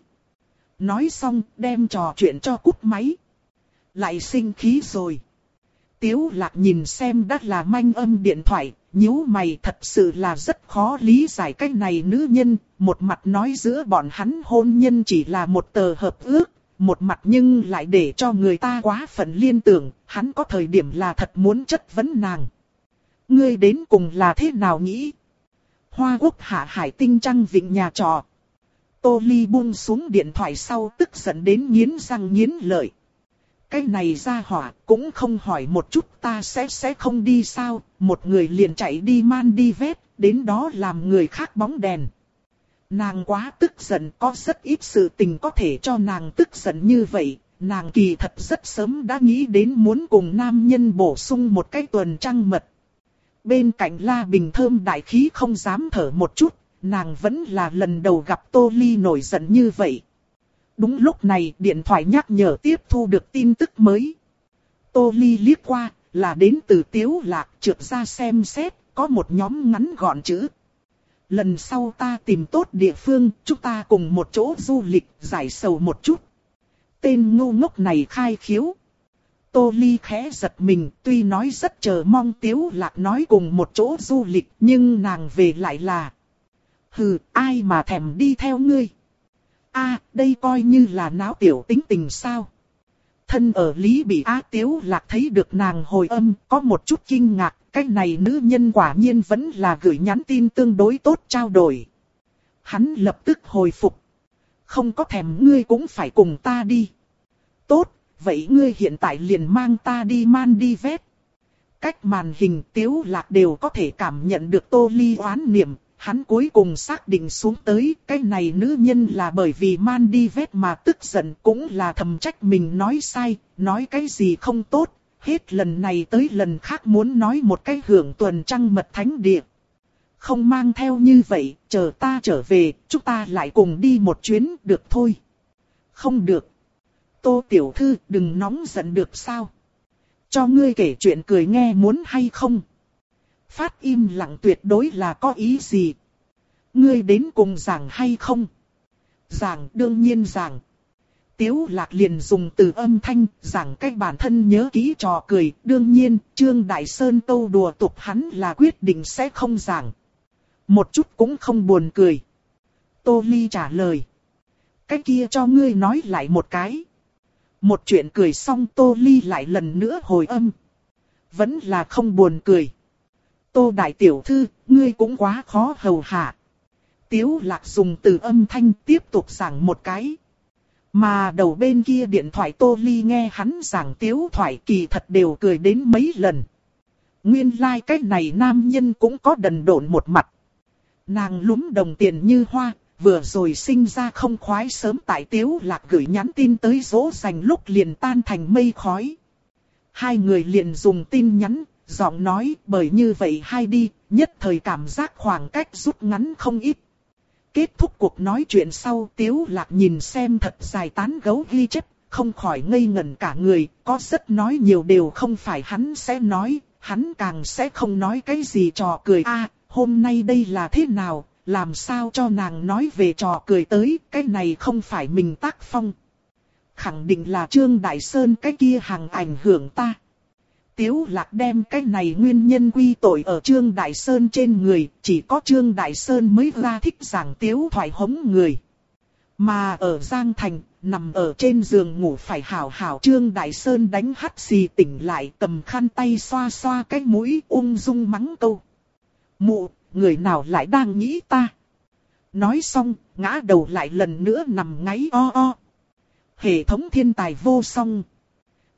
Nói xong đem trò chuyện cho cúp máy. Lại sinh khí rồi. Tiếu lạc nhìn xem đã là manh âm điện thoại, nhíu mày thật sự là rất khó lý giải cái này nữ nhân, một mặt nói giữa bọn hắn hôn nhân chỉ là một tờ hợp ước, một mặt nhưng lại để cho người ta quá phận liên tưởng, hắn có thời điểm là thật muốn chất vấn nàng. Ngươi đến cùng là thế nào nghĩ? Hoa quốc hạ hải tinh trăng vịnh nhà trò. Tô Ly buông xuống điện thoại sau tức giận đến nghiến răng nghiến lợi cái này ra hỏa cũng không hỏi một chút ta sẽ sẽ không đi sao, một người liền chạy đi man đi vết đến đó làm người khác bóng đèn. Nàng quá tức giận có rất ít sự tình có thể cho nàng tức giận như vậy, nàng kỳ thật rất sớm đã nghĩ đến muốn cùng nam nhân bổ sung một cái tuần trăng mật. Bên cạnh La Bình thơm đại khí không dám thở một chút, nàng vẫn là lần đầu gặp Tô Ly nổi giận như vậy. Đúng lúc này điện thoại nhắc nhở tiếp thu được tin tức mới. Tô Ly liếc qua, là đến từ Tiếu Lạc trượt ra xem xét, có một nhóm ngắn gọn chữ. Lần sau ta tìm tốt địa phương, chúng ta cùng một chỗ du lịch, giải sầu một chút. Tên ngu ngốc này khai khiếu. Tô Ly khẽ giật mình, tuy nói rất chờ mong Tiếu Lạc nói cùng một chỗ du lịch, nhưng nàng về lại là... Hừ, ai mà thèm đi theo ngươi a đây coi như là náo tiểu tính tình sao. Thân ở Lý Bị Á Tiếu Lạc thấy được nàng hồi âm, có một chút kinh ngạc, cái này nữ nhân quả nhiên vẫn là gửi nhắn tin tương đối tốt trao đổi. Hắn lập tức hồi phục. Không có thèm ngươi cũng phải cùng ta đi. Tốt, vậy ngươi hiện tại liền mang ta đi man đi vét. Cách màn hình tiếu lạc đều có thể cảm nhận được tô ly oán niệm, hắn cuối cùng xác định xuống tới cái này nữ nhân là bởi vì man đi vét mà tức giận cũng là thầm trách mình nói sai, nói cái gì không tốt, hết lần này tới lần khác muốn nói một cái hưởng tuần trăng mật thánh địa. Không mang theo như vậy, chờ ta trở về, chúng ta lại cùng đi một chuyến, được thôi. Không được. Tô Tiểu Thư đừng nóng giận được sao. Cho ngươi kể chuyện cười nghe muốn hay không. Phát im lặng tuyệt đối là có ý gì. Ngươi đến cùng giảng hay không? Giảng đương nhiên giảng. Tiếu lạc liền dùng từ âm thanh, giảng cách bản thân nhớ kỹ trò cười. Đương nhiên, Trương Đại Sơn câu đùa tục hắn là quyết định sẽ không giảng. Một chút cũng không buồn cười. Tô Ly trả lời. Cái kia cho ngươi nói lại một cái. Một chuyện cười xong Tô Ly lại lần nữa hồi âm. Vẫn là không buồn cười. Tô Đại Tiểu Thư, ngươi cũng quá khó hầu hạ. Tiếu lạc dùng từ âm thanh tiếp tục giảng một cái. Mà đầu bên kia điện thoại Tô Ly nghe hắn giảng tiếu thoại kỳ thật đều cười đến mấy lần. Nguyên lai like cái này nam nhân cũng có đần độn một mặt. Nàng lúm đồng tiền như hoa, vừa rồi sinh ra không khoái sớm tại tiếu lạc gửi nhắn tin tới dỗ dành lúc liền tan thành mây khói. Hai người liền dùng tin nhắn, giọng nói bởi như vậy hai đi, nhất thời cảm giác khoảng cách rút ngắn không ít. Kết thúc cuộc nói chuyện sau tiếu lạc nhìn xem thật dài tán gấu ghi chép, không khỏi ngây ngẩn cả người, có rất nói nhiều đều không phải hắn sẽ nói, hắn càng sẽ không nói cái gì trò cười a hôm nay đây là thế nào, làm sao cho nàng nói về trò cười tới, cái này không phải mình tác phong. Khẳng định là Trương Đại Sơn cái kia hàng ảnh hưởng ta. Tiếu lạc đem cái này nguyên nhân quy tội ở Trương Đại Sơn trên người, chỉ có Trương Đại Sơn mới ra thích giảng tiếu thoại hống người. Mà ở Giang Thành, nằm ở trên giường ngủ phải hảo hảo Trương Đại Sơn đánh hắt xì tỉnh lại cầm khăn tay xoa xoa cái mũi ung dung mắng câu. Mụ, người nào lại đang nghĩ ta? Nói xong, ngã đầu lại lần nữa nằm ngáy o o. Hệ thống thiên tài vô song.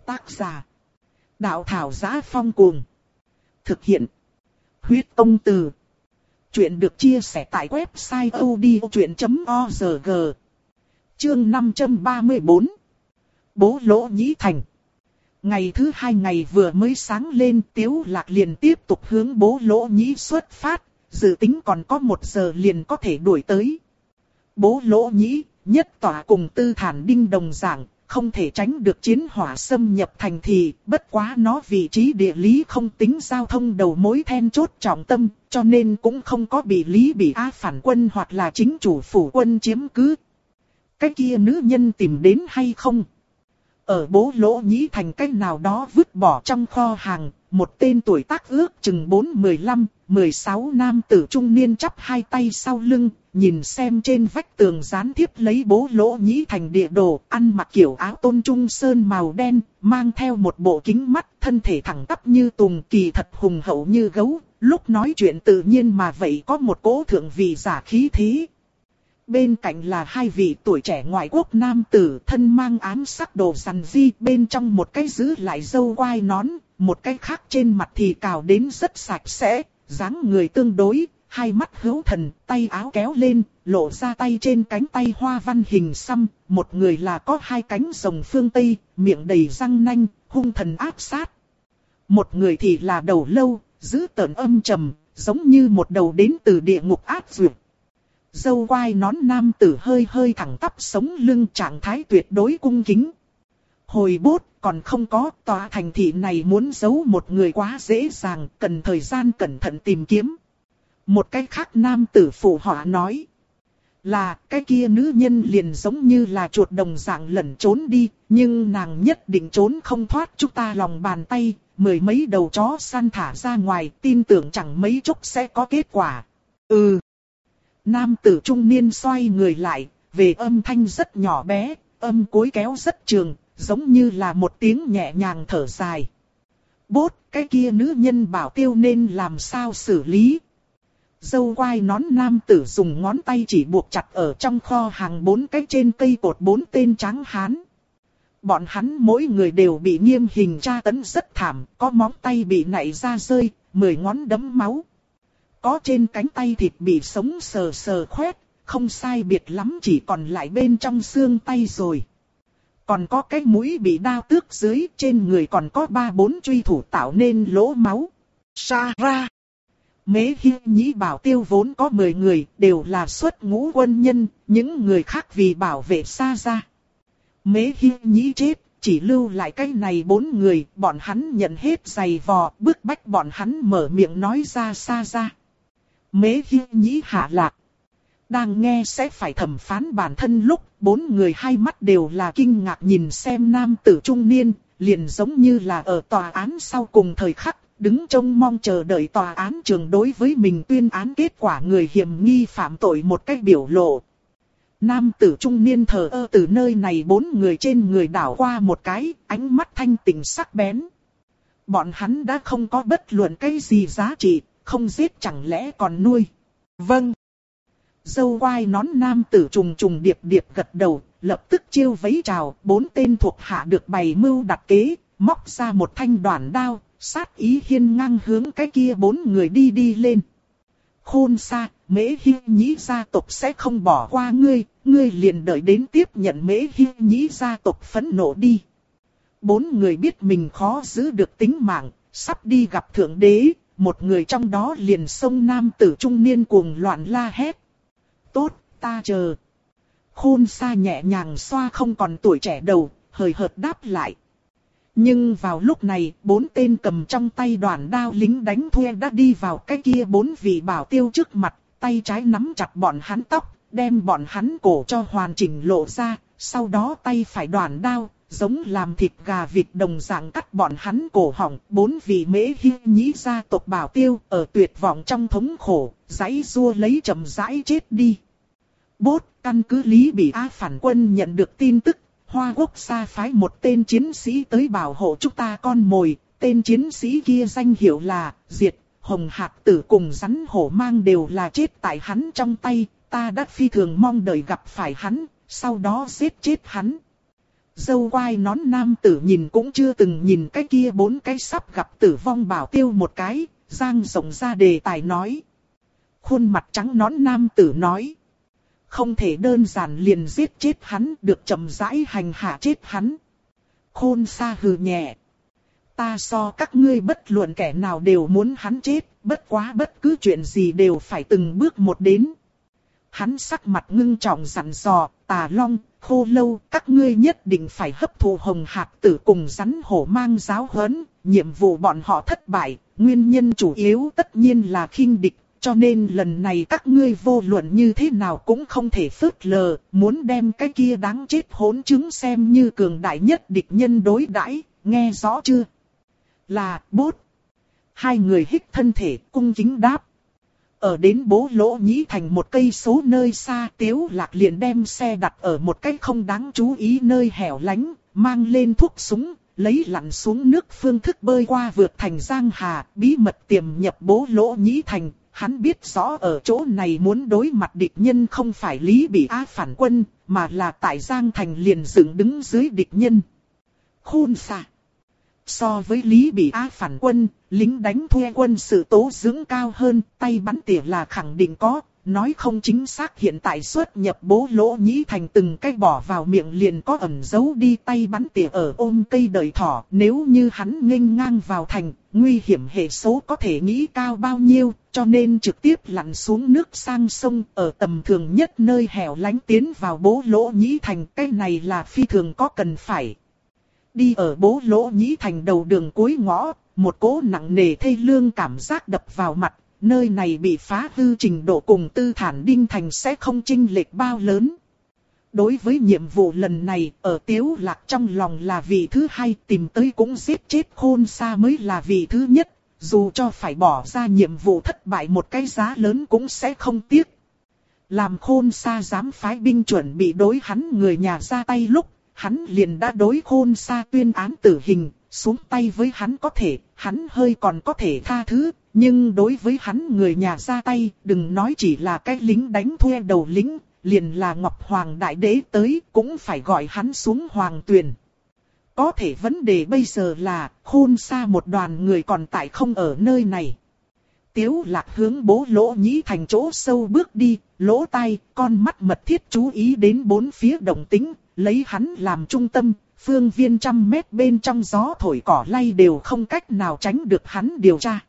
Tác giả. Đạo thảo giá phong cuồng. Thực hiện. Huyết công từ. Chuyện được chia sẻ tại website odchuyện.org. Chương 534. Bố lỗ nhĩ thành. Ngày thứ hai ngày vừa mới sáng lên tiếu lạc liền tiếp tục hướng bố lỗ nhĩ xuất phát, dự tính còn có một giờ liền có thể đuổi tới. Bố lỗ nhĩ, nhất tỏa cùng tư thản đinh đồng giảng, không thể tránh được chiến hỏa xâm nhập thành thì, bất quá nó vị trí địa lý không tính giao thông đầu mối then chốt trọng tâm, cho nên cũng không có bị lý bị á phản quân hoặc là chính chủ phủ quân chiếm cứ. Cái kia nữ nhân tìm đến hay không? Ở bố lỗ nhĩ thành cách nào đó vứt bỏ trong kho hàng, một tên tuổi tác ước chừng 4-15, 16 nam tử trung niên chắp hai tay sau lưng, nhìn xem trên vách tường dán thiếp lấy bố lỗ nhĩ thành địa đồ, ăn mặc kiểu áo tôn trung sơn màu đen, mang theo một bộ kính mắt, thân thể thẳng tắp như tùng kỳ thật hùng hậu như gấu, lúc nói chuyện tự nhiên mà vậy có một cố thượng vị giả khí thế. Bên cạnh là hai vị tuổi trẻ ngoại quốc nam tử thân mang ám sắc đồ rằn di bên trong một cái giữ lại dâu quai nón, một cái khác trên mặt thì cào đến rất sạch sẽ, dáng người tương đối, hai mắt hữu thần, tay áo kéo lên, lộ ra tay trên cánh tay hoa văn hình xăm, một người là có hai cánh rồng phương Tây, miệng đầy răng nanh, hung thần áp sát. Một người thì là đầu lâu, giữ tợn âm trầm, giống như một đầu đến từ địa ngục ác dược. Dâu quai nón nam tử hơi hơi thẳng tắp sống lưng trạng thái tuyệt đối cung kính. Hồi bút còn không có tòa thành thị này muốn giấu một người quá dễ dàng, cần thời gian cẩn thận tìm kiếm. Một cách khác nam tử phụ họa nói. Là cái kia nữ nhân liền giống như là chuột đồng dạng lẩn trốn đi, nhưng nàng nhất định trốn không thoát chúng ta lòng bàn tay, mười mấy đầu chó săn thả ra ngoài, tin tưởng chẳng mấy chốc sẽ có kết quả. Ừ. Nam tử trung niên xoay người lại, về âm thanh rất nhỏ bé, âm cối kéo rất trường, giống như là một tiếng nhẹ nhàng thở dài. Bốt, cái kia nữ nhân bảo tiêu nên làm sao xử lý. Dâu quai nón nam tử dùng ngón tay chỉ buộc chặt ở trong kho hàng bốn cái trên cây cột bốn tên trắng hán. Bọn hắn mỗi người đều bị nghiêm hình tra tấn rất thảm, có móng tay bị nảy ra rơi, mười ngón đấm máu. Có trên cánh tay thịt bị sống sờ sờ khoét, không sai biệt lắm chỉ còn lại bên trong xương tay rồi. Còn có cái mũi bị đao tước dưới, trên người còn có ba bốn truy thủ tạo nên lỗ máu. Sa ra! Mế hi nhĩ bảo tiêu vốn có 10 người, đều là xuất ngũ quân nhân, những người khác vì bảo vệ xa ra. Mế hi nhĩ chết, chỉ lưu lại cái này bốn người, bọn hắn nhận hết giày vò, bước bách bọn hắn mở miệng nói ra xa ra. Mế hi nhĩ hạ lạc. Đang nghe sẽ phải thẩm phán bản thân lúc, bốn người hai mắt đều là kinh ngạc nhìn xem nam tử trung niên, liền giống như là ở tòa án sau cùng thời khắc, đứng trông mong chờ đợi tòa án trường đối với mình tuyên án kết quả người hiểm nghi phạm tội một cách biểu lộ. Nam tử trung niên thờ ơ từ nơi này bốn người trên người đảo qua một cái, ánh mắt thanh tình sắc bén. Bọn hắn đã không có bất luận cái gì giá trị, không giết chẳng lẽ còn nuôi. Vâng. Dâu quai nón nam tử trùng trùng điệp điệp gật đầu, lập tức chiêu vấy chào, bốn tên thuộc hạ được bày mưu đặt kế, móc ra một thanh đoàn đao, sát ý hiên ngang hướng cái kia bốn người đi đi lên. Khôn xa, mễ hi nhĩ gia tộc sẽ không bỏ qua ngươi, ngươi liền đợi đến tiếp nhận mễ hi nhĩ gia tộc phẫn nộ đi. Bốn người biết mình khó giữ được tính mạng, sắp đi gặp thượng đế, một người trong đó liền xông nam tử trung niên cuồng loạn la hét. Tốt, ta chờ. Khôn xa nhẹ nhàng xoa không còn tuổi trẻ đầu, hời hợt đáp lại. Nhưng vào lúc này, bốn tên cầm trong tay đoàn đao lính đánh thuê đã đi vào cái kia bốn vị bảo tiêu trước mặt, tay trái nắm chặt bọn hắn tóc, đem bọn hắn cổ cho hoàn chỉnh lộ ra, sau đó tay phải đoàn đao, giống làm thịt gà vịt đồng dạng cắt bọn hắn cổ họng. Bốn vị mễ hi nhĩ gia tộc bảo tiêu ở tuyệt vọng trong thống khổ, giấy rua lấy chậm rãi chết đi. Bốt, căn cứ Lý Bị A phản quân nhận được tin tức Hoa Quốc xa phái một tên chiến sĩ tới bảo hộ chúng ta con mồi, tên chiến sĩ kia danh hiệu là Diệt, Hồng Hạc Tử cùng rắn hổ mang đều là chết tại hắn trong tay, ta đã phi thường mong đợi gặp phải hắn, sau đó giết chết hắn. Dâu quai nón nam tử nhìn cũng chưa từng nhìn cái kia bốn cái sắp gặp tử vong bảo tiêu một cái, giang rộng ra đề tài nói. Khuôn mặt trắng nón nam tử nói không thể đơn giản liền giết chết hắn, được chậm rãi hành hạ chết hắn. Khôn xa hừ nhẹ. Ta so các ngươi bất luận kẻ nào đều muốn hắn chết, bất quá bất cứ chuyện gì đều phải từng bước một đến. Hắn sắc mặt ngưng trọng dặn dò, tà long, khô lâu, các ngươi nhất định phải hấp thụ hồng hạt tử cùng rắn hổ mang giáo huấn, nhiệm vụ bọn họ thất bại, nguyên nhân chủ yếu tất nhiên là khinh địch cho nên lần này các ngươi vô luận như thế nào cũng không thể phớt lờ, muốn đem cái kia đáng chết hỗn chứng xem như cường đại nhất địch nhân đối đãi, nghe rõ chưa? Là, bốt. Hai người hít thân thể, cung kính đáp. Ở đến bố lỗ nhĩ thành một cây số nơi xa tiếu lạc liền đem xe đặt ở một cái không đáng chú ý nơi hẻo lánh, mang lên thuốc súng, lấy lặn xuống nước phương thức bơi qua vượt thành Giang Hà, bí mật tiềm nhập bố lỗ nhĩ thành, Hắn biết rõ ở chỗ này muốn đối mặt địch nhân không phải Lý Bị Á phản quân, mà là tại Giang Thành liền dựng đứng dưới địch nhân. Khôn xạ. So với Lý Bị Á phản quân, lính đánh thuê quân sự tố dưỡng cao hơn, tay bắn tỉa là khẳng định có, nói không chính xác hiện tại xuất nhập bố lỗ nhĩ thành từng cái bỏ vào miệng liền có ẩn giấu đi tay bắn tỉa ở ôm cây đời thỏ. Nếu như hắn nghênh ngang vào thành, nguy hiểm hệ số có thể nghĩ cao bao nhiêu, cho nên trực tiếp lặn xuống nước sang sông ở tầm thường nhất nơi hẻo lánh tiến vào bố lỗ nhĩ thành. Cái này là phi thường có cần phải. Đi ở bố lỗ nhĩ thành đầu đường cuối ngõ, một cỗ nặng nề thê lương cảm giác đập vào mặt nơi này bị phá hư trình độ cùng tư thản đinh thành sẽ không chinh lệch bao lớn. Đối với nhiệm vụ lần này, ở tiếu lạc trong lòng là vị thứ hai tìm tới cũng giết chết khôn xa mới là vị thứ nhất, dù cho phải bỏ ra nhiệm vụ thất bại một cái giá lớn cũng sẽ không tiếc. Làm khôn xa dám phái binh chuẩn bị đối hắn người nhà ra tay lúc, hắn liền đã đối khôn xa tuyên án tử hình, xuống tay với hắn có thể, hắn hơi còn có thể tha thứ, nhưng đối với hắn người nhà ra tay, đừng nói chỉ là cái lính đánh thuê đầu lính, liền là Ngọc Hoàng Đại Đế tới cũng phải gọi hắn xuống Hoàng Tuyền. Có thể vấn đề bây giờ là, khôn xa một đoàn người còn tại không ở nơi này. Tiếu lạc hướng bố lỗ nhĩ thành chỗ sâu bước đi, lỗ tai, con mắt mật thiết chú ý đến bốn phía động tính, lấy hắn làm trung tâm, phương viên trăm mét bên trong gió thổi cỏ lay đều không cách nào tránh được hắn điều tra.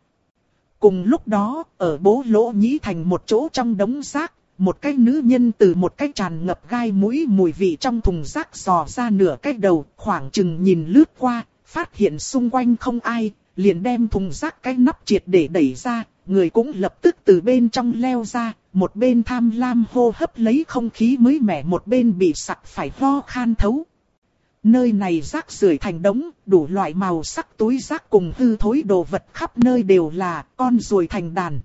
Cùng lúc đó, ở bố lỗ nhĩ thành một chỗ trong đống rác, một cái nữ nhân từ một cái tràn ngập gai mũi mùi vị trong thùng rác dò ra nửa cái đầu, khoảng chừng nhìn lướt qua, phát hiện xung quanh không ai, liền đem thùng rác cái nắp triệt để đẩy ra, người cũng lập tức từ bên trong leo ra, một bên tham lam hô hấp lấy không khí mới mẻ một bên bị sặc phải ho khan thấu. Nơi này rác rưởi thành đống, đủ loại màu sắc túi rác cùng hư thối đồ vật khắp nơi đều là con ruồi thành đàn.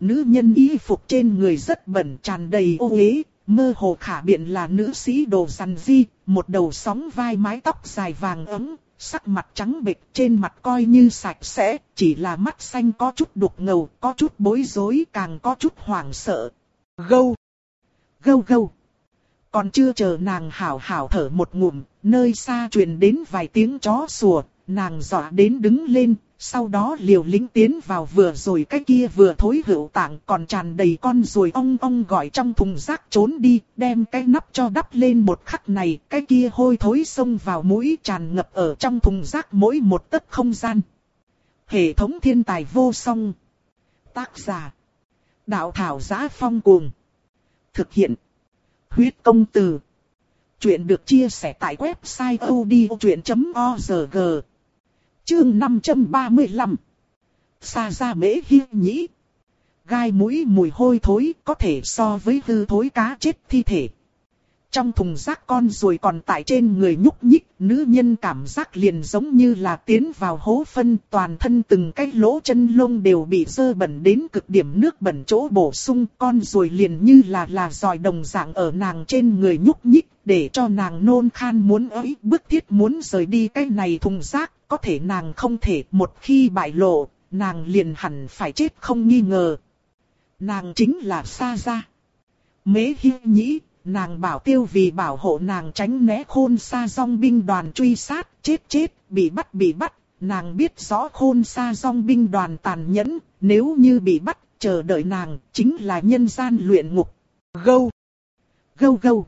Nữ nhân y phục trên người rất bẩn tràn đầy ô uế, mơ hồ khả biện là nữ sĩ đồ săn di, một đầu sóng vai mái tóc dài vàng ấm, sắc mặt trắng bệch trên mặt coi như sạch sẽ, chỉ là mắt xanh có chút đục ngầu, có chút bối rối, càng có chút hoảng sợ. Gâu! Gâu gâu! Còn chưa chờ nàng hảo hảo thở một ngụm, nơi xa truyền đến vài tiếng chó sủa, nàng dọa đến đứng lên, sau đó liều lĩnh tiến vào vừa rồi cái kia vừa thối hữu tạng còn tràn đầy con rồi ong ong gọi trong thùng rác trốn đi, đem cái nắp cho đắp lên một khắc này, cái kia hôi thối xông vào mũi tràn ngập ở trong thùng rác mỗi một tấc không gian. Hệ thống thiên tài vô song. Tác giả. Đạo thảo giá phong cuồng. Thực hiện. Huyết công từ. Chuyện được chia sẻ tại website odchuyện.org. Chương 535 Xa ra mễ hi nhĩ Gai mũi mùi hôi thối có thể so với hư thối cá chết thi thể. Trong thùng rác con ruồi còn tại trên người nhúc nhích, nữ nhân cảm giác liền giống như là tiến vào hố phân, toàn thân từng cái lỗ chân lông đều bị dơ bẩn đến cực điểm nước bẩn chỗ bổ sung, con ruồi liền như là là dòi đồng dạng ở nàng trên người nhúc nhích, để cho nàng nôn khan muốn ấy, bức thiết muốn rời đi cái này thùng rác, có thể nàng không thể một khi bại lộ, nàng liền hẳn phải chết không nghi ngờ. Nàng chính là Sa Gia. Mế Hi Nhĩ, nàng bảo tiêu vì bảo hộ nàng tránh né khôn xa dòng binh đoàn truy sát, chết chết, bị bắt bị bắt. Nàng biết rõ khôn xa dòng binh đoàn tàn nhẫn, nếu như bị bắt, chờ đợi nàng, chính là nhân gian luyện ngục. Gâu! Gâu gâu!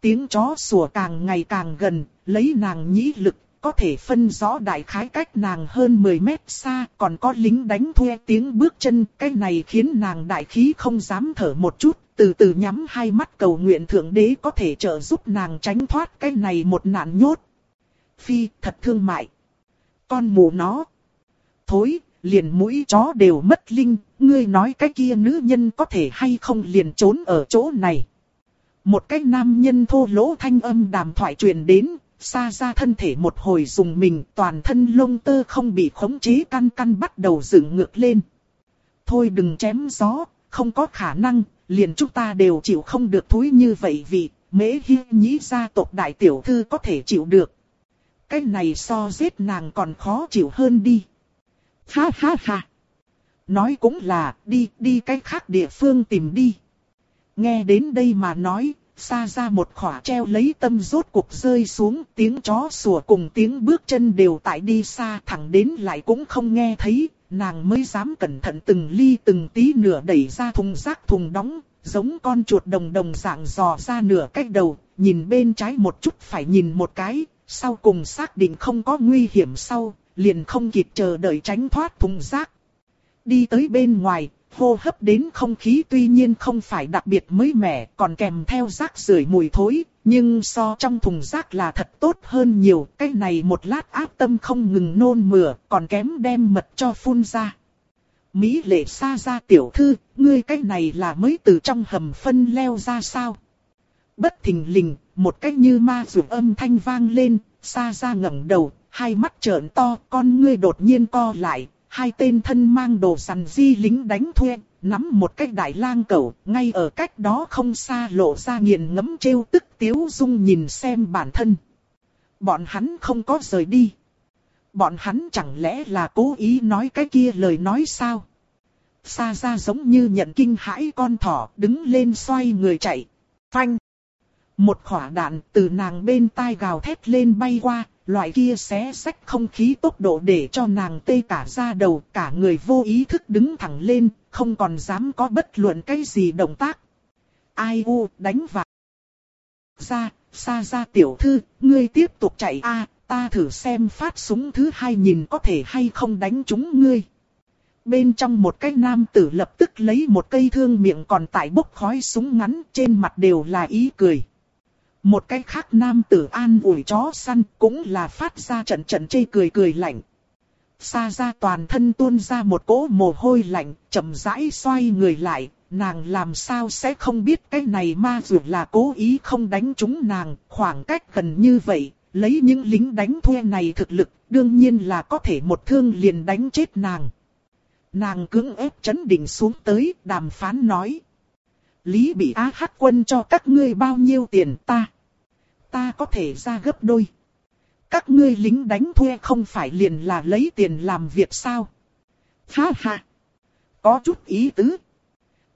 Tiếng chó sủa càng ngày càng gần, lấy nàng nhĩ lực có thể phân rõ đại khái cách nàng hơn 10 mét xa, còn có lính đánh thuê tiếng bước chân, cái này khiến nàng đại khí không dám thở một chút, từ từ nhắm hai mắt cầu nguyện thượng đế có thể trợ giúp nàng tránh thoát cái này một nạn nhốt. Phi, thật thương mại. Con mù nó. Thối, liền mũi chó đều mất linh, ngươi nói cái kia nữ nhân có thể hay không liền trốn ở chỗ này. Một cái nam nhân thô lỗ thanh âm đàm thoại truyền đến, xa ra thân thể một hồi dùng mình toàn thân lông tơ không bị khống chế căn căn bắt đầu dựng ngược lên. Thôi đừng chém gió, không có khả năng, liền chúng ta đều chịu không được thúi như vậy vì mễ hi nhĩ gia tộc đại tiểu thư có thể chịu được. Cái này so giết nàng còn khó chịu hơn đi. Ha ha ha. Nói cũng là đi đi cái khác địa phương tìm đi. Nghe đến đây mà nói, xa ra một khỏa treo lấy tâm rốt cuộc rơi xuống, tiếng chó sủa cùng tiếng bước chân đều tại đi xa thẳng đến lại cũng không nghe thấy, nàng mới dám cẩn thận từng ly từng tí nửa đẩy ra thùng rác thùng đóng, giống con chuột đồng đồng dạng dò ra nửa cách đầu, nhìn bên trái một chút phải nhìn một cái, sau cùng xác định không có nguy hiểm sau, liền không kịp chờ đợi tránh thoát thùng rác. Đi tới bên ngoài, hô hấp đến không khí tuy nhiên không phải đặc biệt mới mẻ, còn kèm theo rác rưởi mùi thối, nhưng so trong thùng rác là thật tốt hơn nhiều, cái này một lát áp tâm không ngừng nôn mửa, còn kém đem mật cho phun ra. Mỹ lệ xa ra tiểu thư, ngươi cái này là mới từ trong hầm phân leo ra sao? Bất thình lình, một cách như ma rủ âm thanh vang lên, xa ra ngẩng đầu, hai mắt trợn to, con ngươi đột nhiên co lại, hai tên thân mang đồ sằn di lính đánh thuê, nắm một cái đại lang cẩu, ngay ở cách đó không xa lộ ra nghiền ngấm trêu tức tiếu dung nhìn xem bản thân. Bọn hắn không có rời đi. bọn hắn chẳng lẽ là cố ý nói cái kia lời nói sao? Xa ra giống như nhận kinh hãi con thỏ đứng lên xoay người chạy. Phanh! Một khỏa đạn từ nàng bên tai gào thét lên bay qua, loại kia xé sách không khí tốc độ để cho nàng tê cả da đầu, cả người vô ý thức đứng thẳng lên, không còn dám có bất luận cái gì động tác. Ai u, đánh vào. Ra, xa ra tiểu thư, ngươi tiếp tục chạy a ta thử xem phát súng thứ hai nhìn có thể hay không đánh chúng ngươi. Bên trong một cái nam tử lập tức lấy một cây thương miệng còn tại bốc khói súng ngắn trên mặt đều là ý cười. Một cái khác nam tử an ủi chó săn cũng là phát ra trận trận chê cười cười lạnh. Xa ra toàn thân tuôn ra một cỗ mồ hôi lạnh, chậm rãi xoay người lại, nàng làm sao sẽ không biết cái này ma dù là cố ý không đánh chúng nàng, khoảng cách gần như vậy, lấy những lính đánh thuê này thực lực, đương nhiên là có thể một thương liền đánh chết nàng. Nàng cưỡng ép chấn định xuống tới, đàm phán nói. Lý bị á hắc quân cho các ngươi bao nhiêu tiền ta? Ta có thể ra gấp đôi. Các ngươi lính đánh thuê không phải liền là lấy tiền làm việc sao? Ha ha! Có chút ý tứ.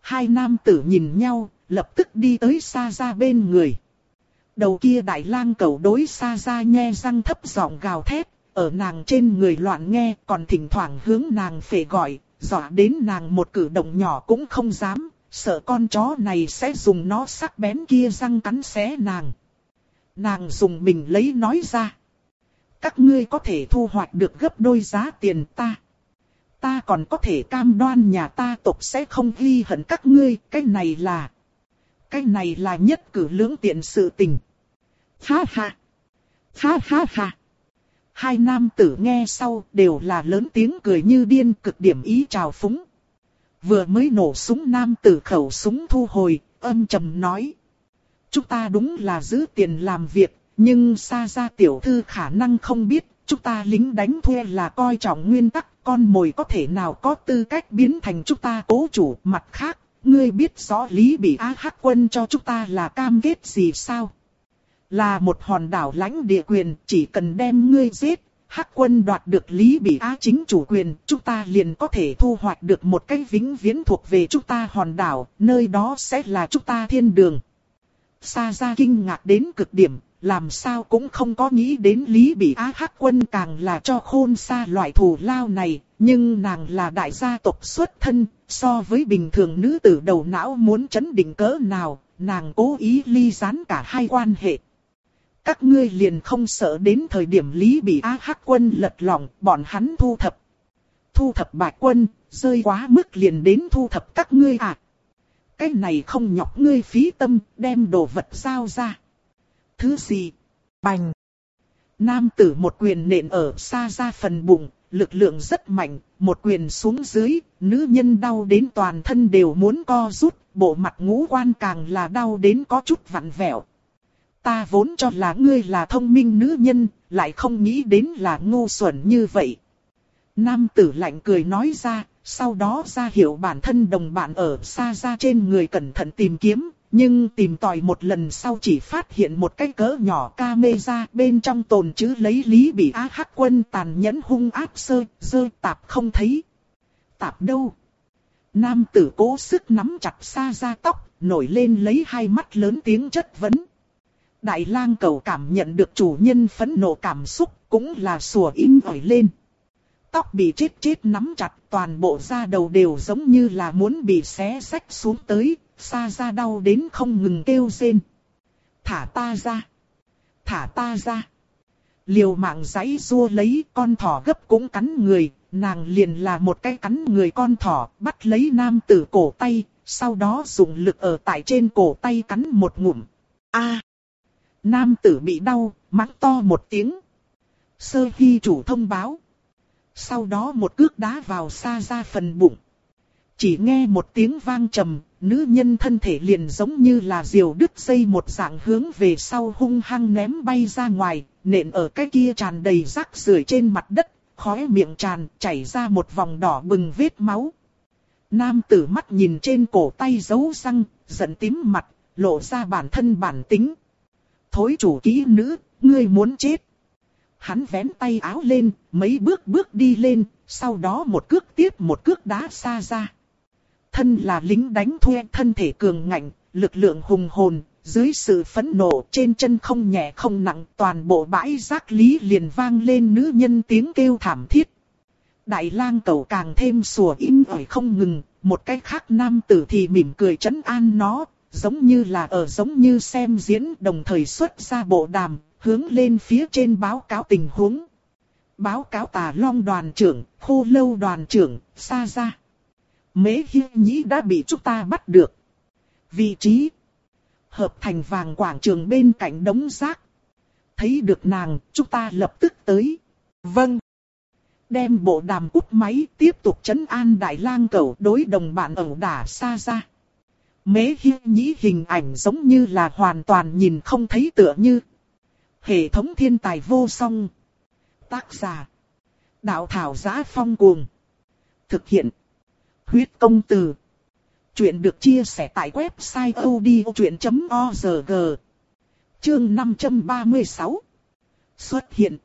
Hai nam tử nhìn nhau, lập tức đi tới xa ra bên người. Đầu kia đại lang cầu đối xa ra nhe răng thấp giọng gào thét, ở nàng trên người loạn nghe còn thỉnh thoảng hướng nàng phể gọi, dọa đến nàng một cử động nhỏ cũng không dám, sợ con chó này sẽ dùng nó sắc bén kia răng cắn xé nàng. Nàng dùng mình lấy nói ra. Các ngươi có thể thu hoạch được gấp đôi giá tiền ta. Ta còn có thể cam đoan nhà ta tộc sẽ không ghi hận các ngươi, cái này là... Cái này là nhất cử lưỡng tiện sự tình. Ha ha! Ha ha ha! Hai nam tử nghe sau đều là lớn tiếng cười như điên cực điểm ý chào phúng. Vừa mới nổ súng nam tử khẩu súng thu hồi, âm trầm nói. Chúng ta đúng là giữ tiền làm việc, nhưng xa ra tiểu thư khả năng không biết, chúng ta lính đánh thuê là coi trọng nguyên tắc, con mồi có thể nào có tư cách biến thành chúng ta cố chủ. Mặt khác, ngươi biết rõ lý bị á hắc quân cho chúng ta là cam kết gì sao? Là một hòn đảo lãnh địa quyền, chỉ cần đem ngươi giết, Hắc quân đoạt được Lý Bị Á chính chủ quyền, chúng ta liền có thể thu hoạch được một cái vĩnh viễn thuộc về chúng ta hòn đảo, nơi đó sẽ là chúng ta thiên đường. Sa ra kinh ngạc đến cực điểm, làm sao cũng không có nghĩ đến Lý Bị Á Hắc quân càng là cho khôn xa loại thù lao này, nhưng nàng là đại gia tộc xuất thân, so với bình thường nữ tử đầu não muốn chấn định cỡ nào, nàng cố ý ly gián cả hai quan hệ. Các ngươi liền không sợ đến thời điểm Lý bị A Hắc quân lật lỏng, bọn hắn thu thập. Thu thập bạch quân, rơi quá mức liền đến thu thập các ngươi à. Cái này không nhọc ngươi phí tâm, đem đồ vật giao ra. Thứ gì? Bành! Nam tử một quyền nện ở xa ra phần bụng, lực lượng rất mạnh, một quyền xuống dưới, nữ nhân đau đến toàn thân đều muốn co rút, bộ mặt ngũ quan càng là đau đến có chút vặn vẹo. Ta vốn cho là ngươi là thông minh nữ nhân, lại không nghĩ đến là ngu xuẩn như vậy. Nam tử lạnh cười nói ra, sau đó ra hiểu bản thân đồng bạn ở xa ra trên người cẩn thận tìm kiếm, nhưng tìm tòi một lần sau chỉ phát hiện một cái cỡ nhỏ ca mê ra bên trong tồn chữ lấy lý bị á hắc quân tàn nhẫn hung áp sơ, dơ tạp không thấy. Tạp đâu? Nam tử cố sức nắm chặt xa ra tóc, nổi lên lấy hai mắt lớn tiếng chất vấn. Đại lang cầu cảm nhận được chủ nhân phẫn nộ cảm xúc, cũng là sủa in ỏi lên. Tóc bị chết chết nắm chặt, toàn bộ da đầu đều giống như là muốn bị xé sách xuống tới, xa ra đau đến không ngừng kêu rên. Thả ta ra! Thả ta ra! Liều mạng giấy rua lấy con thỏ gấp cũng cắn người, nàng liền là một cái cắn người con thỏ, bắt lấy nam tử cổ tay, sau đó dùng lực ở tại trên cổ tay cắn một ngụm. A! Nam tử bị đau, mắng to một tiếng. Sơ hy chủ thông báo. Sau đó một cước đá vào xa ra phần bụng. Chỉ nghe một tiếng vang trầm, nữ nhân thân thể liền giống như là diều đứt dây một dạng hướng về sau hung hăng ném bay ra ngoài, nện ở cái kia tràn đầy rác rưởi trên mặt đất, khóe miệng tràn, chảy ra một vòng đỏ bừng vết máu. Nam tử mắt nhìn trên cổ tay dấu răng, giận tím mặt, lộ ra bản thân bản tính thối chủ ký nữ, ngươi muốn chết. Hắn vén tay áo lên, mấy bước bước đi lên, sau đó một cước tiếp một cước đá xa ra. Thân là lính đánh thuê thân thể cường ngạnh, lực lượng hùng hồn, dưới sự phẫn nộ trên chân không nhẹ không nặng toàn bộ bãi rác lý liền vang lên nữ nhân tiếng kêu thảm thiết. Đại lang cầu càng thêm sủa im ỏi không ngừng, một cái khác nam tử thì mỉm cười chấn an nó, giống như là ở giống như xem diễn đồng thời xuất ra bộ đàm, hướng lên phía trên báo cáo tình huống. Báo cáo tà long đoàn trưởng, khô lâu đoàn trưởng, xa ra. Mế hi nhĩ đã bị chúng ta bắt được. Vị trí. Hợp thành vàng quảng trường bên cạnh đống rác. Thấy được nàng, chúng ta lập tức tới. Vâng. Đem bộ đàm cút máy tiếp tục chấn an đại lang cầu đối đồng bạn ẩu đả xa ra. Mế hi nhĩ hình ảnh giống như là hoàn toàn nhìn không thấy tựa như. Hệ thống thiên tài vô song. Tác giả. Đạo thảo giá phong cuồng. Thực hiện. Huyết công từ. Chuyện được chia sẻ tại website odchuyện.org. Chương 536. Xuất hiện